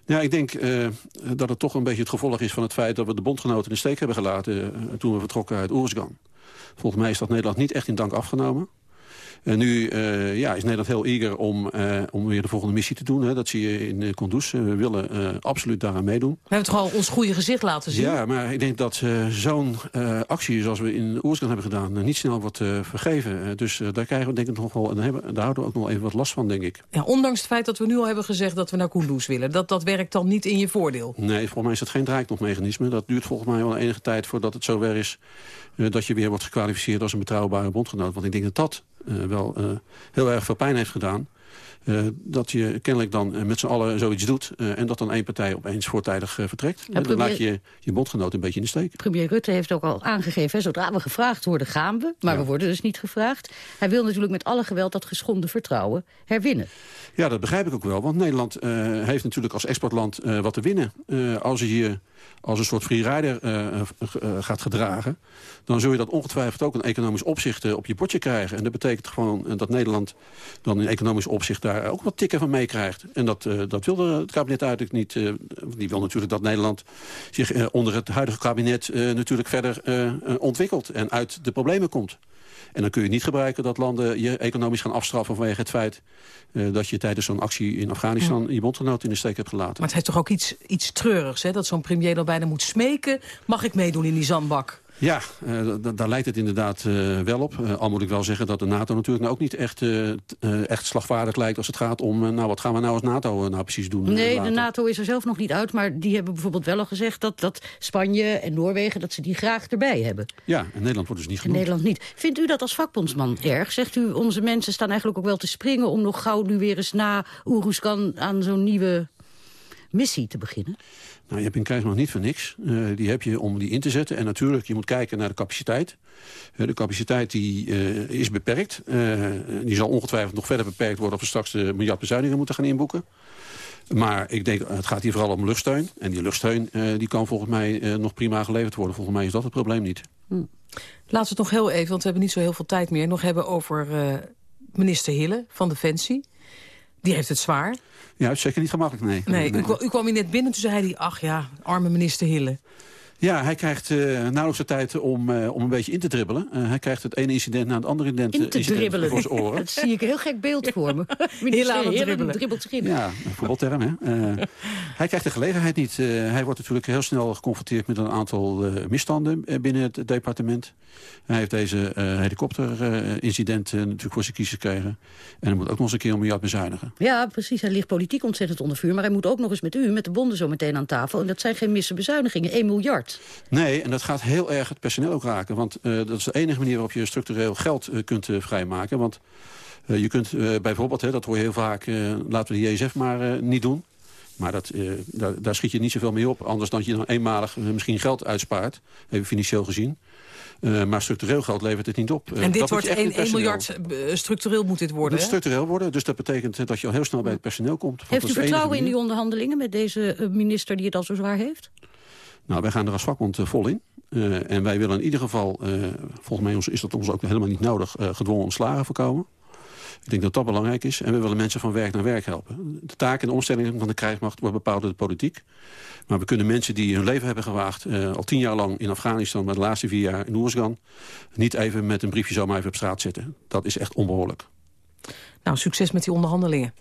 Ja, ik denk uh, dat het toch een beetje het gevolg is van het feit... dat we de bondgenoten in de steek hebben gelaten toen we vertrokken uit Oersgan. Volgens mij is dat Nederland niet echt in dank afgenomen. En nu uh, ja, is Nederland heel eager om, uh, om weer de volgende missie te doen. Hè. Dat zie je in Kunduz. we willen absoluut daaraan meedoen. We hebben toch al ons goede gezicht laten zien? Ja, maar ik denk dat zo'n actie zoals we in Oerskan hebben gedaan... niet snel wordt vergeven. dus daar krijgen we denk ik nog wel... en daar, hebben, daar houden we ook nog even wat last van, denk ik. Ja, ondanks het feit dat we nu al hebben gezegd dat we naar Kunduz willen. Dat, dat werkt dan niet in je voordeel? Nee, volgens mij is dat geen draaiknopmechanisme. Dat duurt volgens mij wel enige tijd voordat het zover is... dat je weer wordt gekwalificeerd als een betrouwbare bondgenoot. Want ik denk dat dat wel uh, heel erg veel pijn heeft gedaan. Uh, dat je kennelijk dan met z'n allen zoiets doet... en dat dan één partij opeens voortijdig vertrekt. Ja, dan laat je je bondgenoot een beetje in de steek. Premier Rutte heeft ook al aangegeven... Hè, zodra we gevraagd worden, gaan we. Maar ja. we worden dus niet gevraagd. Hij wil natuurlijk met alle geweld dat geschonden vertrouwen herwinnen. Ja, dat begrijp ik ook wel. Want Nederland heeft natuurlijk als exportland wat te winnen. als je hier als een soort freerider uh, uh, gaat gedragen... dan zul je dat ongetwijfeld ook in economisch opzicht op je bordje krijgen. En dat betekent gewoon dat Nederland dan in economisch opzicht daar ook wat tikken van meekrijgt. En dat, dat wil het kabinet eigenlijk niet. die wil natuurlijk dat Nederland zich onder het huidige kabinet natuurlijk verder ontwikkelt... en uit de problemen komt. En dan kun je niet gebruiken dat landen je economisch gaan afstraffen... vanwege het feit uh, dat je tijdens zo'n actie in Afghanistan... Ja. je bondgenoot in de steek hebt gelaten. Maar het heeft toch ook iets, iets treurigs, hè? Dat zo'n premier dan bijna moet smeken. Mag ik meedoen in die zandbak? Ja, uh, daar lijkt het inderdaad uh, wel op. Uh, al moet ik wel zeggen dat de NATO natuurlijk nou ook niet echt, echt slagvaardig lijkt... als het gaat om, nou wat gaan we nou als NATO nou precies doen? Nee, de NATO is er zelf nog niet uit. Maar die hebben bijvoorbeeld wel al gezegd dat, dat Spanje en Noorwegen... dat ze die graag erbij hebben. Ja, en Nederland wordt dus niet genoemd. Nederland niet. Vindt u dat als vakbondsman erg? Zegt u, onze mensen staan eigenlijk ook wel te springen... om nog gauw nu weer eens na Oeroeskan aan zo'n nieuwe missie te beginnen? Nou, je hebt een krijgsmacht niet voor niks. Uh, die heb je om die in te zetten. En natuurlijk, je moet kijken naar de capaciteit. Uh, de capaciteit die, uh, is beperkt. die zal ongetwijfeld nog verder beperkt worden... of we straks de miljard bezuinigingen moeten gaan inboeken. Maar ik denk, het gaat hier vooral om luchtsteun. En die luchtsteun die kan volgens mij nog prima geleverd worden. Volgens mij is dat het probleem niet. Hm. Laten we het nog heel even, want we hebben niet zo heel veel tijd meer... nog hebben over minister Hille van Defensie. Die heeft het zwaar. Ja, zeker niet gemakkelijk, nee. Nee, U, u, kwam hier net binnen, toen zei hij... ach ja, arme minister Hille. Ja, hij krijgt uh, nauwelijks de tijd om, uh, om een beetje in te dribbelen. Uh, hij krijgt het ene incident na het andere incident, in te dribbelen. voor zijn oren. [laughs] Dat zie ik een heel gek beeld voor me. [laughs] Heel aan het dribbelen. dribbelt. Ja, een voetbalterm, hè. [laughs] hij krijgt de gelegenheid niet. hij wordt natuurlijk heel snel geconfronteerd met een aantal misstanden binnen het departement. Hij heeft deze helikopterincident natuurlijk voor zijn kiezers gekregen. En hij moet ook nog eens een keer een miljard bezuinigen. Ja, precies. Hij ligt politiek ontzettend onder vuur. Maar hij moet ook nog eens met u, met de bonden zo meteen aan tafel. En dat zijn geen misse bezuinigingen. 1 miljard. Nee, en dat gaat heel erg het personeel ook raken. Want uh, dat is de enige manier waarop je structureel geld uh, kunt uh, vrijmaken. Want je kunt bijvoorbeeld, hè, dat hoor je heel vaak... laten we de JSF maar niet doen. Maar dat, daar, daar, schiet je niet zoveel mee op. Anders dan dat je dan eenmalig misschien geld uitspaart. Even financieel gezien. Uh, maar structureel geld levert het niet op. Uh, en dit wordt 1, 1 miljard structureel moet dit worden, Het moet structureel worden, dus dat betekent dat je al heel snel bij het personeel komt. Heeft u vertrouwen in die onderhandelingen met deze minister die het al zo zwaar heeft? Nou, wij gaan er als vakbond uh, vol in. Uh, en wij willen in ieder geval, uh, volgens mij is dat ons ook helemaal niet nodig, gedwongen ontslagen voorkomen. Ik denk dat dat belangrijk is. En we willen mensen van werk naar werk helpen. De taak en de omstelling van de krijgsmacht wordt bepaald door de politiek. Maar we kunnen mensen die hun leven hebben gewaagd... al tien jaar lang in Afghanistan, maar de laatste vier jaar in Oersgan... niet even met een briefje zomaar even op straat zetten. Dat is echt onbehoorlijk. Nou, succes met die onderhandelingen.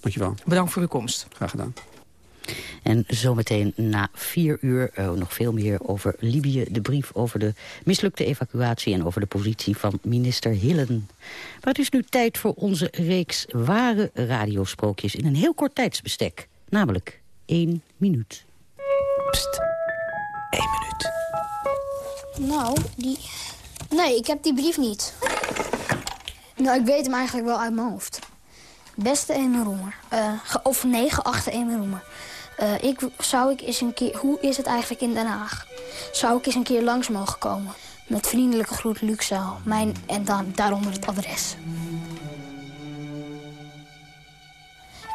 Dankjewel. Bedankt voor uw komst. Graag gedaan. En zometeen na vier uur uh, nog veel meer over Libië. De brief over de mislukte evacuatie en over de positie van minister Hillen. Maar het is nu tijd voor onze reeks ware radiosprookjes in een heel kort tijdsbestek. Namelijk één minuut. Pst, één minuut. Nou, die... Nee, ik heb die brief niet. Nou, ik weet hem eigenlijk wel uit mijn hoofd. Beste Emil Roemer. Uh, of nee, geachte Emil Roemer. Uh, ik, zou ik eens een keer, hoe is het eigenlijk in Den Haag? Zou ik eens een keer langs mogen komen? Met vriendelijke groet Luxaal. Mijn, en dan daaronder het adres.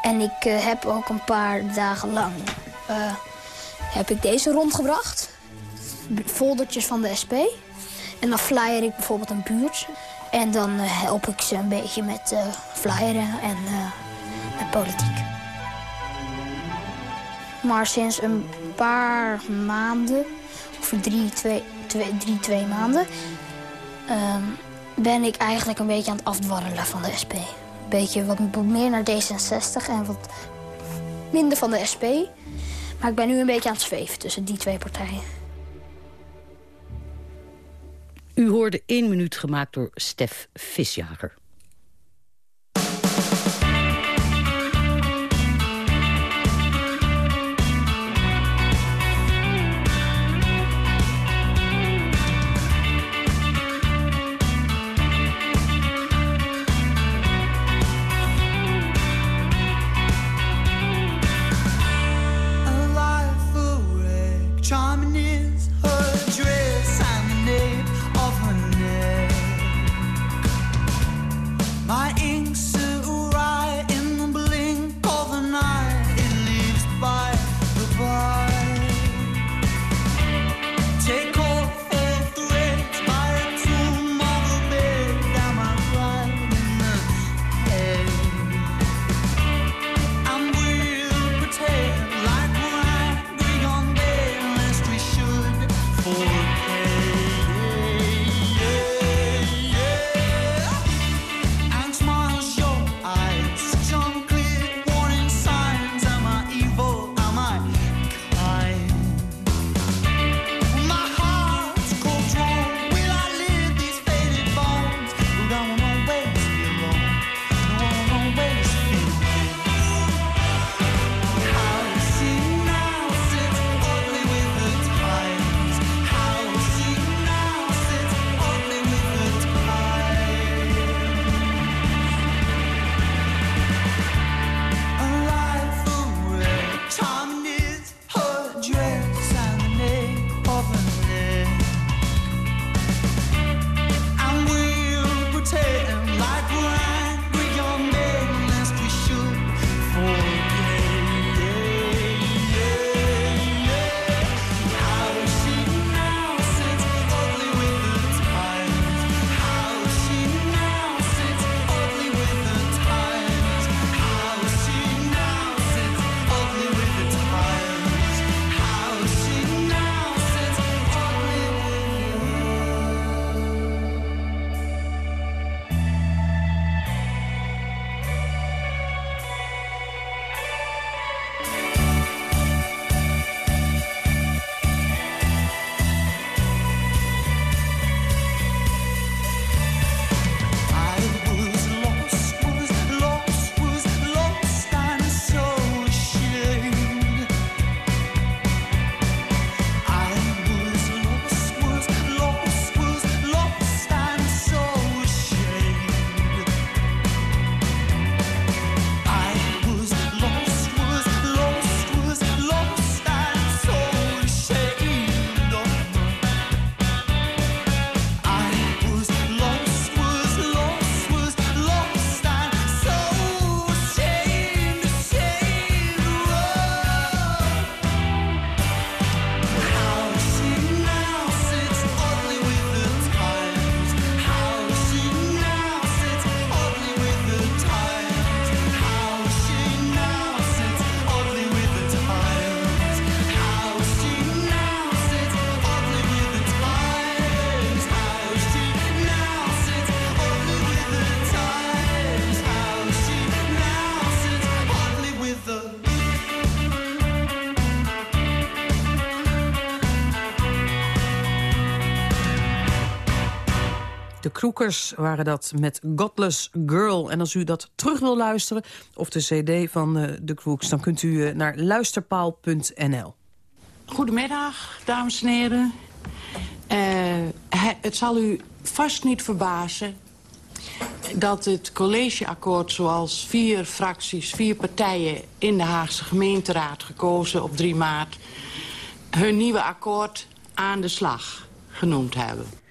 En ik uh, heb ook een paar dagen lang... Uh, heb ik deze rondgebracht. Foldertjes van de SP. En dan flyer ik bijvoorbeeld een buurt. En dan help ik ze een beetje met flyeren en met politiek. Maar sinds een paar maanden, of drie, twee, twee, drie, twee maanden... Um, ben ik eigenlijk een beetje aan het afdwarrelen van de SP. Een beetje wat meer naar D66 en wat minder van de SP. Maar ik ben nu een beetje aan het zweven tussen die twee partijen. U hoorde één minuut gemaakt door Stef Visjager. Kroekers waren dat met Godless Girl. En als u dat terug wil luisteren, of de cd van uh, de Krooks... dan kunt u uh, naar luisterpaal.nl. Goedemiddag, dames en heren. Uh, het zal u vast niet verbazen dat het collegeakkoord zoals vier fracties, vier partijen in de Haagse gemeenteraad gekozen op 3 maart hun nieuwe akkoord aan de slag genoemd hebben.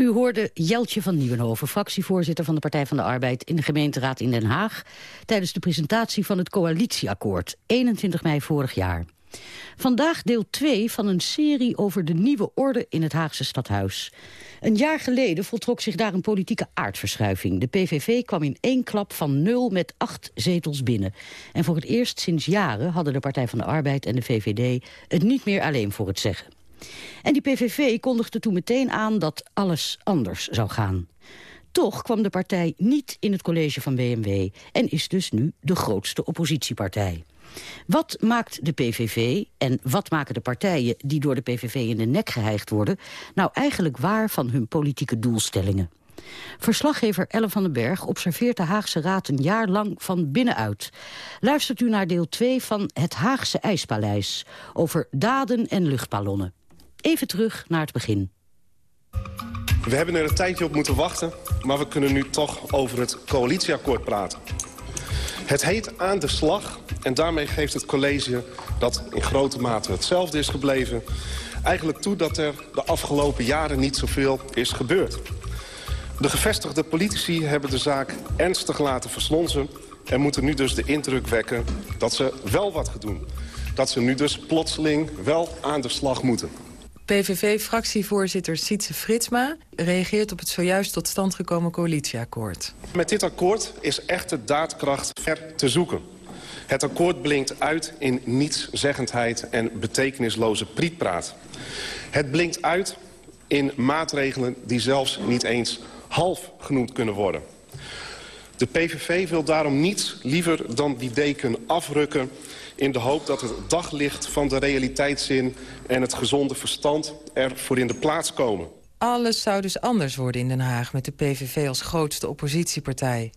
U hoorde Jeltje van Nieuwenhoven, fractievoorzitter van de Partij van de Arbeid in de gemeenteraad in Den Haag, tijdens de presentatie van het coalitieakkoord, 21 mei vorig jaar. Vandaag deel 2 van een serie over de nieuwe orde in het Haagse stadhuis. Een jaar geleden voltrok zich daar een politieke aardverschuiving. De PVV kwam in één klap van nul met acht zetels binnen. En voor het eerst sinds jaren hadden de Partij van de Arbeid en de VVD... het niet meer alleen voor het zeggen. En die PVV kondigde toen meteen aan dat alles anders zou gaan. Toch kwam de partij niet in het college van BMW... en is dus nu de grootste oppositiepartij. Wat maakt de PVV en wat maken de partijen die door de PVV in de nek geheigd worden... nou eigenlijk waar van hun politieke doelstellingen? Verslaggever Ellen van den Berg observeert de Haagse Raad een jaar lang van binnenuit. Luistert u naar deel 2 van Het Haagse IJspaleis... over daden en luchtballonnen. Even terug naar het begin. We hebben er een tijdje op moeten wachten... maar we kunnen nu toch over het coalitieakkoord praten. Het heet aan de slag en daarmee geeft het college, dat in grote mate hetzelfde is gebleven... eigenlijk toe dat er de afgelopen jaren niet zoveel is gebeurd. De gevestigde politici hebben de zaak ernstig laten verslonzen... en moeten nu dus de indruk wekken dat ze wel wat gaan doen. Dat ze nu dus plotseling wel aan de slag moeten. PVV-fractievoorzitter Sietse Fritsma reageert op het zojuist tot stand gekomen coalitieakkoord. Met dit akkoord is echte daadkracht ver te zoeken. Het akkoord blinkt uit in nietszeggendheid en betekenisloze prietpraat. Het blinkt uit in maatregelen die zelfs niet eens half genoemd kunnen worden. De PVV wil daarom niets liever dan die deken afrukken in de hoop dat het daglicht van de realiteitszin en het gezonde verstand er voor in de plaats komen. Alles zou dus anders worden in Den Haag met de PVV als grootste oppositiepartij.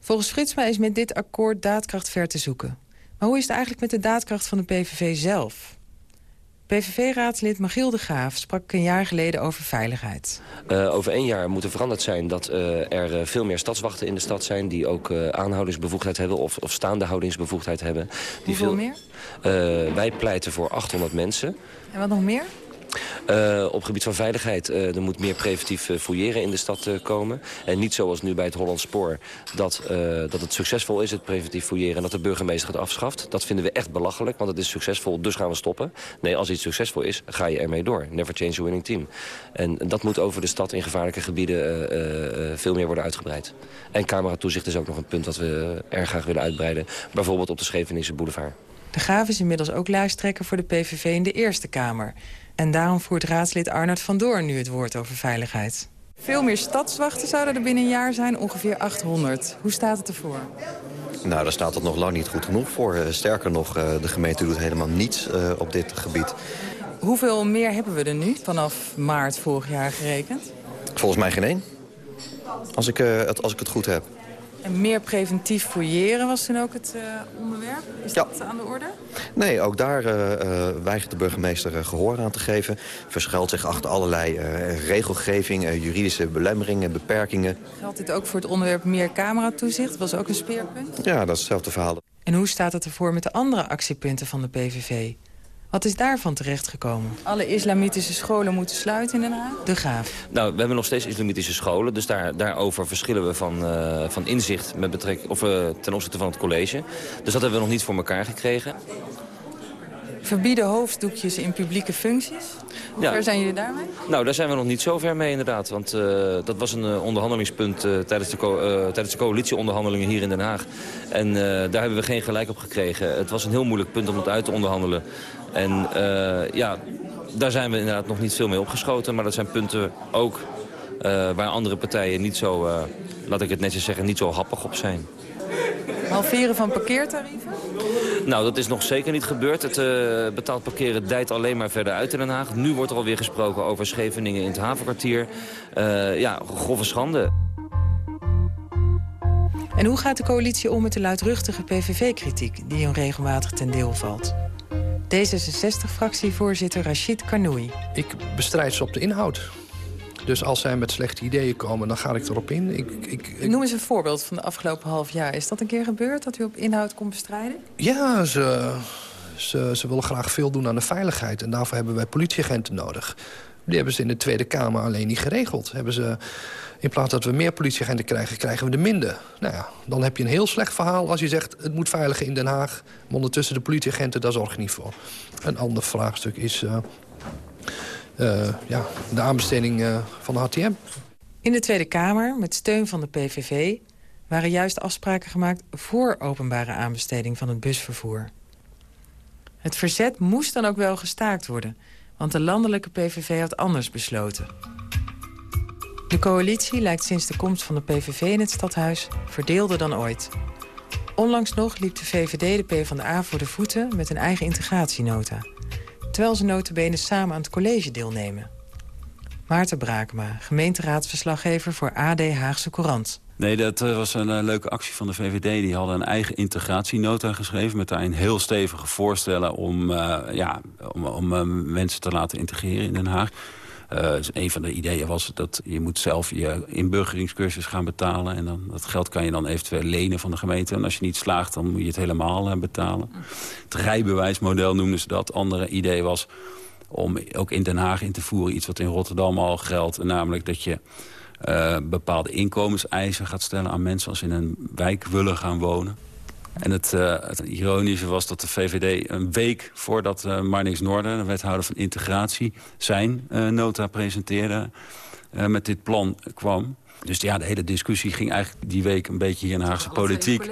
Volgens Fritsma is met dit akkoord daadkracht ver te zoeken. Maar hoe is het eigenlijk met de daadkracht van de PVV zelf? PVV-raadslid Magiel de Graaf sprak een jaar geleden over veiligheid. Uh, over één jaar moet er veranderd zijn dat uh, er veel meer stadswachten in de stad zijn... die ook uh, aanhoudingsbevoegdheid hebben of, of staande houdingsbevoegdheid hebben. Die Hoeveel veel, meer? wij pleiten voor 800 mensen. En wat nog meer? Uh, op gebied van veiligheid, uh, er moet meer preventief uh, fouilleren in de stad komen. En niet zoals nu bij het Hollands Spoor, dat, dat het succesvol is, het preventief fouilleren... en dat de burgemeester het afschaft. Dat vinden we echt belachelijk, want het is succesvol, dus gaan we stoppen. Nee, als iets succesvol is, ga je ermee door. Never change a winning team. En dat moet over de stad in gevaarlijke gebieden veel meer worden uitgebreid. En cameratoezicht is ook nog een punt dat we erg graag willen uitbreiden. Bijvoorbeeld op de Scheveningse boulevard. De Graaf is inmiddels ook lijsttrekker voor de PVV in de Eerste Kamer. En daarom voert raadslid Arnold van Doorn nu het woord over veiligheid. Veel meer stadswachten zouden er binnen een jaar zijn, ongeveer 800. Hoe staat het ervoor? Nou, daar staat het nog lang niet goed genoeg voor. Eh, sterker nog, eh, de gemeente doet helemaal niets eh, op dit gebied. Hoeveel meer hebben we er nu, vanaf maart vorig jaar gerekend? Volgens mij geen één. Als ik, het, als ik het goed heb. En meer preventief fouilleren was toen ook het uh, onderwerp. Is ja. dat aan de orde? Nee, ook daar uh, uh, weigert de burgemeester gehoor aan te geven. Verschuilt zich achter allerlei regelgeving, juridische belemmeringen, beperkingen. Geldt dit ook voor het onderwerp meer cameratoezicht? Dat was ook een speerpunt? Ja, dat is hetzelfde verhaal. En hoe staat het ervoor met de andere actiepunten van de PVV? Wat is daarvan terechtgekomen? Alle islamitische scholen moeten sluiten in Den Haag? De Graaf. Nou, we hebben nog steeds islamitische scholen. Dus daar, daarover verschillen we van, uh, van inzicht met betrekking, of, uh, ten opzichte van het college. Dus dat hebben we nog niet voor elkaar gekregen. Verbieden hoofddoekjes in publieke functies? Hoe ja. ver zijn jullie daarmee? Nou, daar zijn we nog niet zo ver mee inderdaad. Want uh, dat was een onderhandelingspunt tijdens, de tijdens de coalitieonderhandelingen hier in Den Haag. En daar hebben we geen gelijk op gekregen. Het was een heel moeilijk punt om het uit te onderhandelen. En ja, daar zijn we inderdaad nog niet veel mee opgeschoten. Maar dat zijn punten ook waar andere partijen niet zo, laat ik het netjes zeggen, niet zo happig op zijn. Halveren van parkeertarieven? Nou, dat is nog zeker niet gebeurd. Het uh, betaald parkeren dijt alleen maar verder uit in Den Haag. Nu wordt er alweer gesproken over Scheveningen in het havenkwartier. Uh, ja, grove schande. En hoe gaat de coalitie om met de luidruchtige PVV-kritiek... die hem regelmatig ten deel valt? D66-fractievoorzitter Rachid Karnoui. Ik bestrijd ze op de inhoud. Dus als zij met slechte ideeën komen, dan ga ik erop in. Ik, ik, ik... Noem eens een voorbeeld van de afgelopen half jaar. Is dat een keer gebeurd, dat u op inhoud kon bestrijden? Ja, ze, ze, ze willen graag veel doen aan de veiligheid. En daarvoor hebben wij politieagenten nodig. Die hebben ze in de Tweede Kamer alleen niet geregeld. Hebben ze, in plaats dat we meer politieagenten krijgen, krijgen we er minder. Nou ja, dan heb je een heel slecht verhaal als je zegt... het moet veiliger in Den Haag. Maar ondertussen de politieagenten, daar zorg ik niet voor. Een ander vraagstuk is... Uh, uh, ja, de aanbesteding uh, van de HTM. In de Tweede Kamer, met steun van de PVV... waren juist afspraken gemaakt voor openbare aanbesteding van het busvervoer. Het verzet moest dan ook wel gestaakt worden... want de landelijke PVV had anders besloten. De coalitie lijkt sinds de komst van de PVV in het stadhuis verdeelder dan ooit. Onlangs nog liep de VVD de PvdA voor de voeten met een eigen integratienota terwijl ze notabene samen aan het college deelnemen. Maarten Brakema, gemeenteraadsverslaggever voor AD Haagse Courant. Nee, dat eh, was een uh, leuke actie van de VVD. Die hadden een eigen integratienota geschreven... met daarin heel stevige voorstellen om, uh, ja, om, om mensen te laten integreren in Den Haag. Uh, een van de ideeën was dat je moet zelf je inburgeringscursus gaan betalen. En dan, dat geld kan je dan eventueel lenen van de gemeente. En als je niet slaagt, dan moet je het helemaal uh, betalen. Het rijbewijsmodel noemden ze dat. Andere idee was om ook in Den Haag in te voeren iets wat in Rotterdam al geldt. Namelijk dat je uh, bepaalde inkomenseisen gaat stellen aan mensen als ze in een wijk willen gaan wonen. En het, uh, het, ironische was dat de VVD een week voordat uh, Marnix Noorden... de wethouder van integratie, zijn uh, nota presenteerde... met dit plan kwam. Dus ja, de hele discussie ging eigenlijk die week een beetje hier in de Haagse politiek.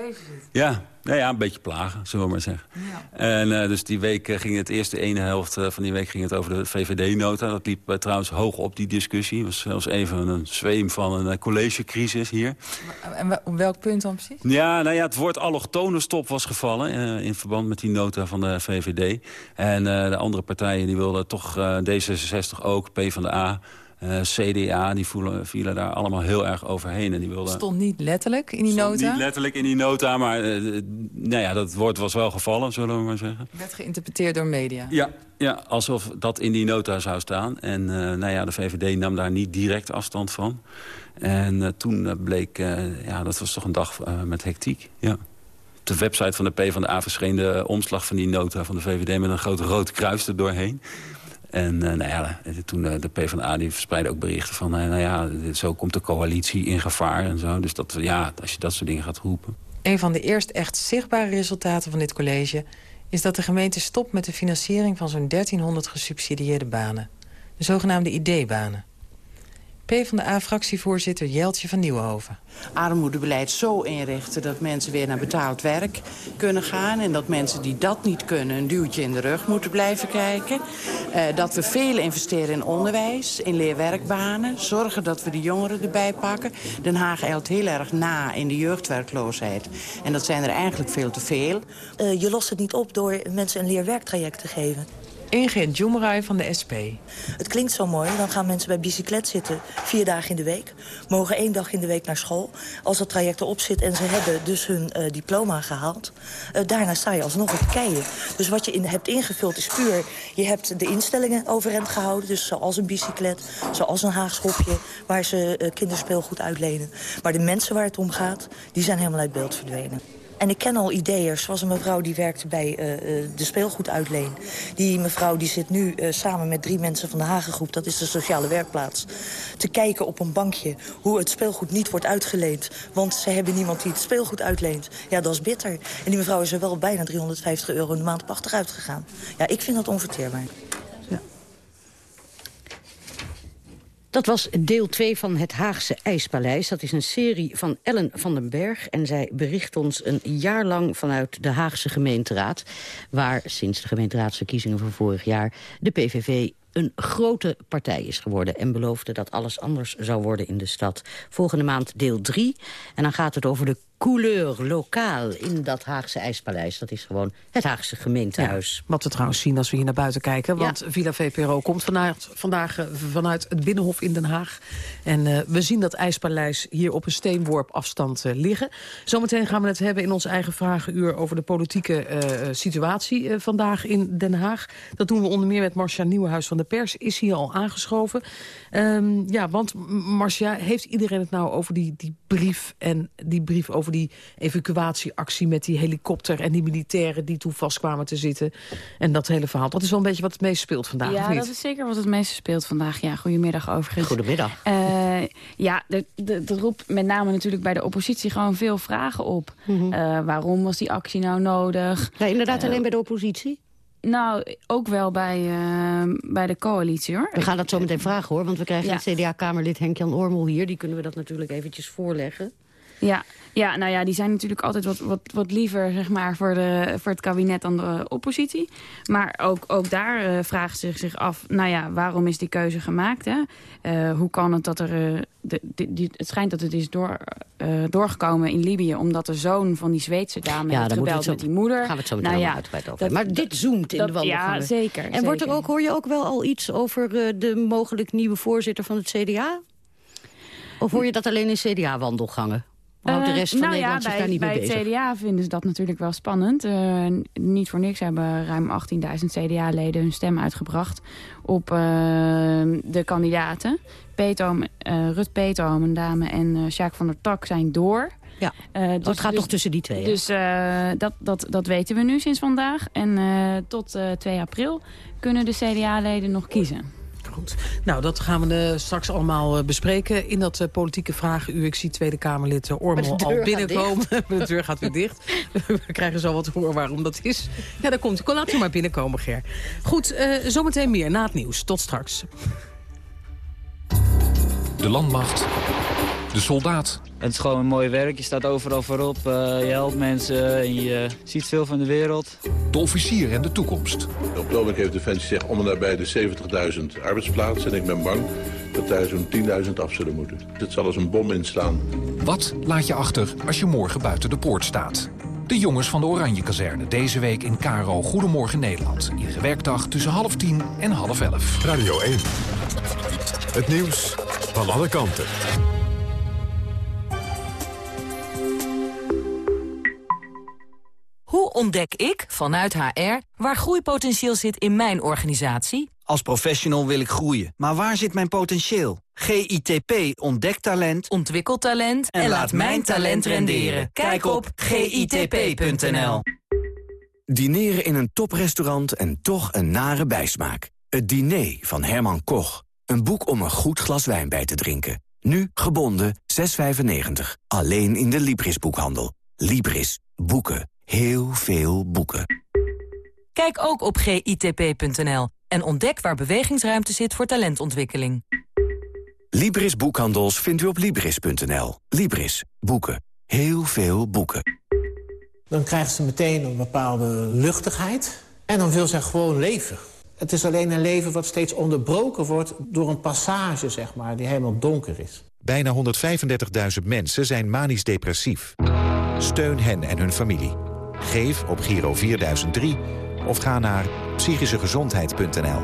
Ja, nou ja, een beetje plagen, zullen we maar zeggen. Ja. En uh, dus die week uh, ging het eerste ene helft uh, van die week ging het over de VVD-nota. Dat liep trouwens hoog op, die discussie. Het was zelfs even een zweem van een collegecrisis hier. En op welk punt dan precies? Ja, nou ja, het woord allochtonenstop was gevallen in verband met die nota van de VVD. En de andere partijen die wilden toch D66 ook, PvdA... Uh, CDA, die voelen, vielen daar allemaal heel erg overheen. En die wilden, stond niet letterlijk in die nota? niet letterlijk in die nota, maar uh, nou ja, dat woord was wel gevallen, zullen we maar zeggen. Werd geïnterpreteerd door media? Ja, ja alsof dat in die nota zou staan. En uh, nou ja, de VVD nam daar niet direct afstand van. En toen bleek, ja, dat was toch een dag met hectiek, ja. Op de website van de PvdA verscheen de omslag van die nota van de VVD... met een groot rood kruis er doorheen. En uh, nou ja, toen uh, de PvdA die verspreidde ook berichten van... Uh, nou ja, zo komt de coalitie in gevaar en zo. Dus dat, ja, als je dat soort dingen gaat roepen. Een van de eerst echt zichtbare resultaten van dit college... is dat de gemeente stopt met de financiering van zo'n 1300 gesubsidieerde banen. De zogenaamde ID-banen. PvdA-fractievoorzitter Jeltje van Nieuwenhoven. Armoedebeleid zo inrichten dat mensen weer naar betaald werk kunnen gaan... en dat mensen die dat niet kunnen een duwtje in de rug moeten blijven kijken. Uh, dat we veel investeren in onderwijs, in leerwerkbanen. Zorgen dat we de jongeren erbij pakken. Den Haag eilt heel erg na in de jeugdwerkloosheid. En dat zijn er eigenlijk veel te veel. Uh, je lost het niet op door mensen een leerwerktraject te geven. Ingrid Jommerij van de SP. Het klinkt zo mooi. Dan gaan mensen bij bicyclet zitten vier dagen in de week. Mogen één dag in de week naar school. Als dat traject erop zit en ze hebben dus hun uh, diploma gehaald... Uh, daarna sta je alsnog op keien. Dus wat je in, hebt ingevuld is puur... je hebt de instellingen overeind gehouden. Dus zoals een bicyclet, zoals een haagschopje... waar ze uh, kinderspeelgoed uitlenen. Maar de mensen waar het om gaat, die zijn helemaal uit beeld verdwenen. En ik ken al ideeën, zoals een mevrouw die werkte bij uh, de speelgoeduitleen. Die mevrouw die zit nu uh, samen met drie mensen van de Hagengroep... dat is de sociale werkplaats, te kijken op een bankje... hoe het speelgoed niet wordt uitgeleend. Want ze hebben niemand die het speelgoed uitleent. Ja, dat is bitter. En die mevrouw is er wel bijna 350 euro in de maand op achteruit gegaan. Ja, ik vind dat onverteerbaar. Dat was deel 2 van Het Haagse IJspaleis. Dat is een serie van Ellen van den Berg. En zij bericht ons een jaar lang vanuit de Haagse gemeenteraad... waar sinds de gemeenteraadsverkiezingen van vorig jaar... de PVV een grote partij is geworden... en beloofde dat alles anders zou worden in de stad. Volgende maand deel 3. En dan gaat het over de couleur lokaal in dat Haagse IJspaleis. Dat is gewoon het Haagse gemeentehuis. wat we trouwens zien als we hier naar buiten kijken. Want Villa VPRO komt vanuit, vandaag eh, vanuit het Binnenhof in Den Haag. En uh, we zien dat IJspaleis hier op een steenworp afstand uh, liggen. Zometeen gaan we het hebben in ons eigen vragenuur... over de politieke uh, situatie vandaag in Den Haag. Dat doen we onder meer met Marcia Nieuwenhuis van de Pers. Is hier al aangeschoven. Um, ja, want Marcia, heeft iedereen het nou over die, die brief... en die brief over die evacuatieactie met die helikopter... en die militairen die toen vast kwamen te zitten. En dat hele verhaal. Dat is wel een beetje wat het meest speelt vandaag, Ja, dat is zeker wat het meeste speelt vandaag. Ja, goedemiddag overigens. Goedemiddag. Uh, ja, dat roept met name natuurlijk bij de oppositie gewoon veel vragen op. Mm -hmm. uh, waarom was die actie nou nodig? Ja, inderdaad uh, alleen bij de oppositie? Nou, ook wel bij, uh, bij de coalitie, hoor. We gaan dat zo meteen vragen, hoor. Want we krijgen ja. het CDA-kamerlid Henk-Jan Ormel hier. Die kunnen we dat natuurlijk eventjes voorleggen. Ja, ja, nou ja, die zijn natuurlijk altijd wat, wat, wat liever zeg maar, voor, de, voor het kabinet dan de oppositie. Maar ook, ook daar uh, vragen ze zich af, nou ja, waarom is die keuze gemaakt? Hè? Uh, hoe kan het dat er... Uh, de, de, die, het schijnt dat het is door, doorgekomen in Libië... omdat de zoon van die Zweedse dame ja, heeft gebeld zo, met die moeder. gaan we het zo meteen nou, ja, uitgebreid over. Dat, maar dit zoomt in dat, de wandelgangen. Ja, zeker. En zeker. Wordt er ook, hoor je ook wel al iets over de mogelijk nieuwe voorzitter van het CDA? Of hoor je dat alleen in CDA-wandelgangen? Uh, de rest van nou Nederland ja, zich bij, daar niet bij mee het? CDA vinden ze dat natuurlijk wel spannend. Uh, niet voor niks hebben ruim 18.000 CDA-leden hun stem uitgebracht op uh, de kandidaten. Peetoom, Rut Peetoom, een dame, en Sjaak van der Tak zijn door. Ja, dus, het gaat dus, toch tussen die twee. Dus dat, dat, dat weten we nu sinds vandaag. En tot 2 april kunnen de CDA-leden nog kiezen. Goed. Nou, dat gaan we uh, straks allemaal uh, bespreken in dat uh, politieke vragenuur. Ik zie Tweede Kamerlid Ormel al binnenkomen. [laughs] de deur gaat weer dicht. [laughs] we krijgen zo wat te horen waarom dat is. Ja, daar komt hij. Laat u maar binnenkomen, Ger. Goed, zometeen meer na het nieuws. Tot straks. De landmacht. De soldaat. Het is gewoon een mooi werk. Je staat overal voorop. Uh, je helpt mensen en je ziet veel van de wereld. De officier en de toekomst. Op het ogenblik heeft Defensie gezegd om en nabij de 70.000 arbeidsplaatsen. En ik ben bang dat daar zo'n 10.000 af zullen moeten. Het zal als een bom inslaan. Wat laat je achter als je morgen buiten de poort staat? De jongens van de Oranje Kazerne. Deze week in Karo Goedemorgen Nederland. Iedere werkdag tussen half tien en half elf. Radio 1. Het nieuws van alle kanten. Ontdek ik, vanuit HR, waar groeipotentieel zit in mijn organisatie? Als professional wil ik groeien, maar waar zit mijn potentieel? GITP ontdekt talent, ontwikkelt talent en, en laat mijn talent renderen. Kijk op gitp.nl. Dineren in een toprestaurant en toch een nare bijsmaak. Het diner van Herman Koch. Een boek om een goed glas wijn bij te drinken. Nu gebonden 6,95. Alleen in de Libris-boekhandel. Libris. Boeken. Heel veel boeken. Kijk ook op gitp.nl en ontdek waar bewegingsruimte zit voor talentontwikkeling. Libris Boekhandels vindt u op Libris.nl. Libris. Boeken. Heel veel boeken. Dan krijgt ze meteen een bepaalde luchtigheid. En dan wil ze gewoon leven. Het is alleen een leven wat steeds onderbroken wordt door een passage, zeg maar, die helemaal donker is. Bijna 135.000 mensen zijn manisch depressief. Steun hen en hun familie. Geef op Giro 4003 of ga naar psychischegezondheid.nl.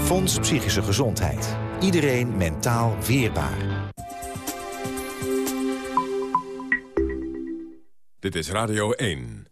Fonds Psychische Gezondheid. Iedereen mentaal weerbaar. Dit is Radio 1.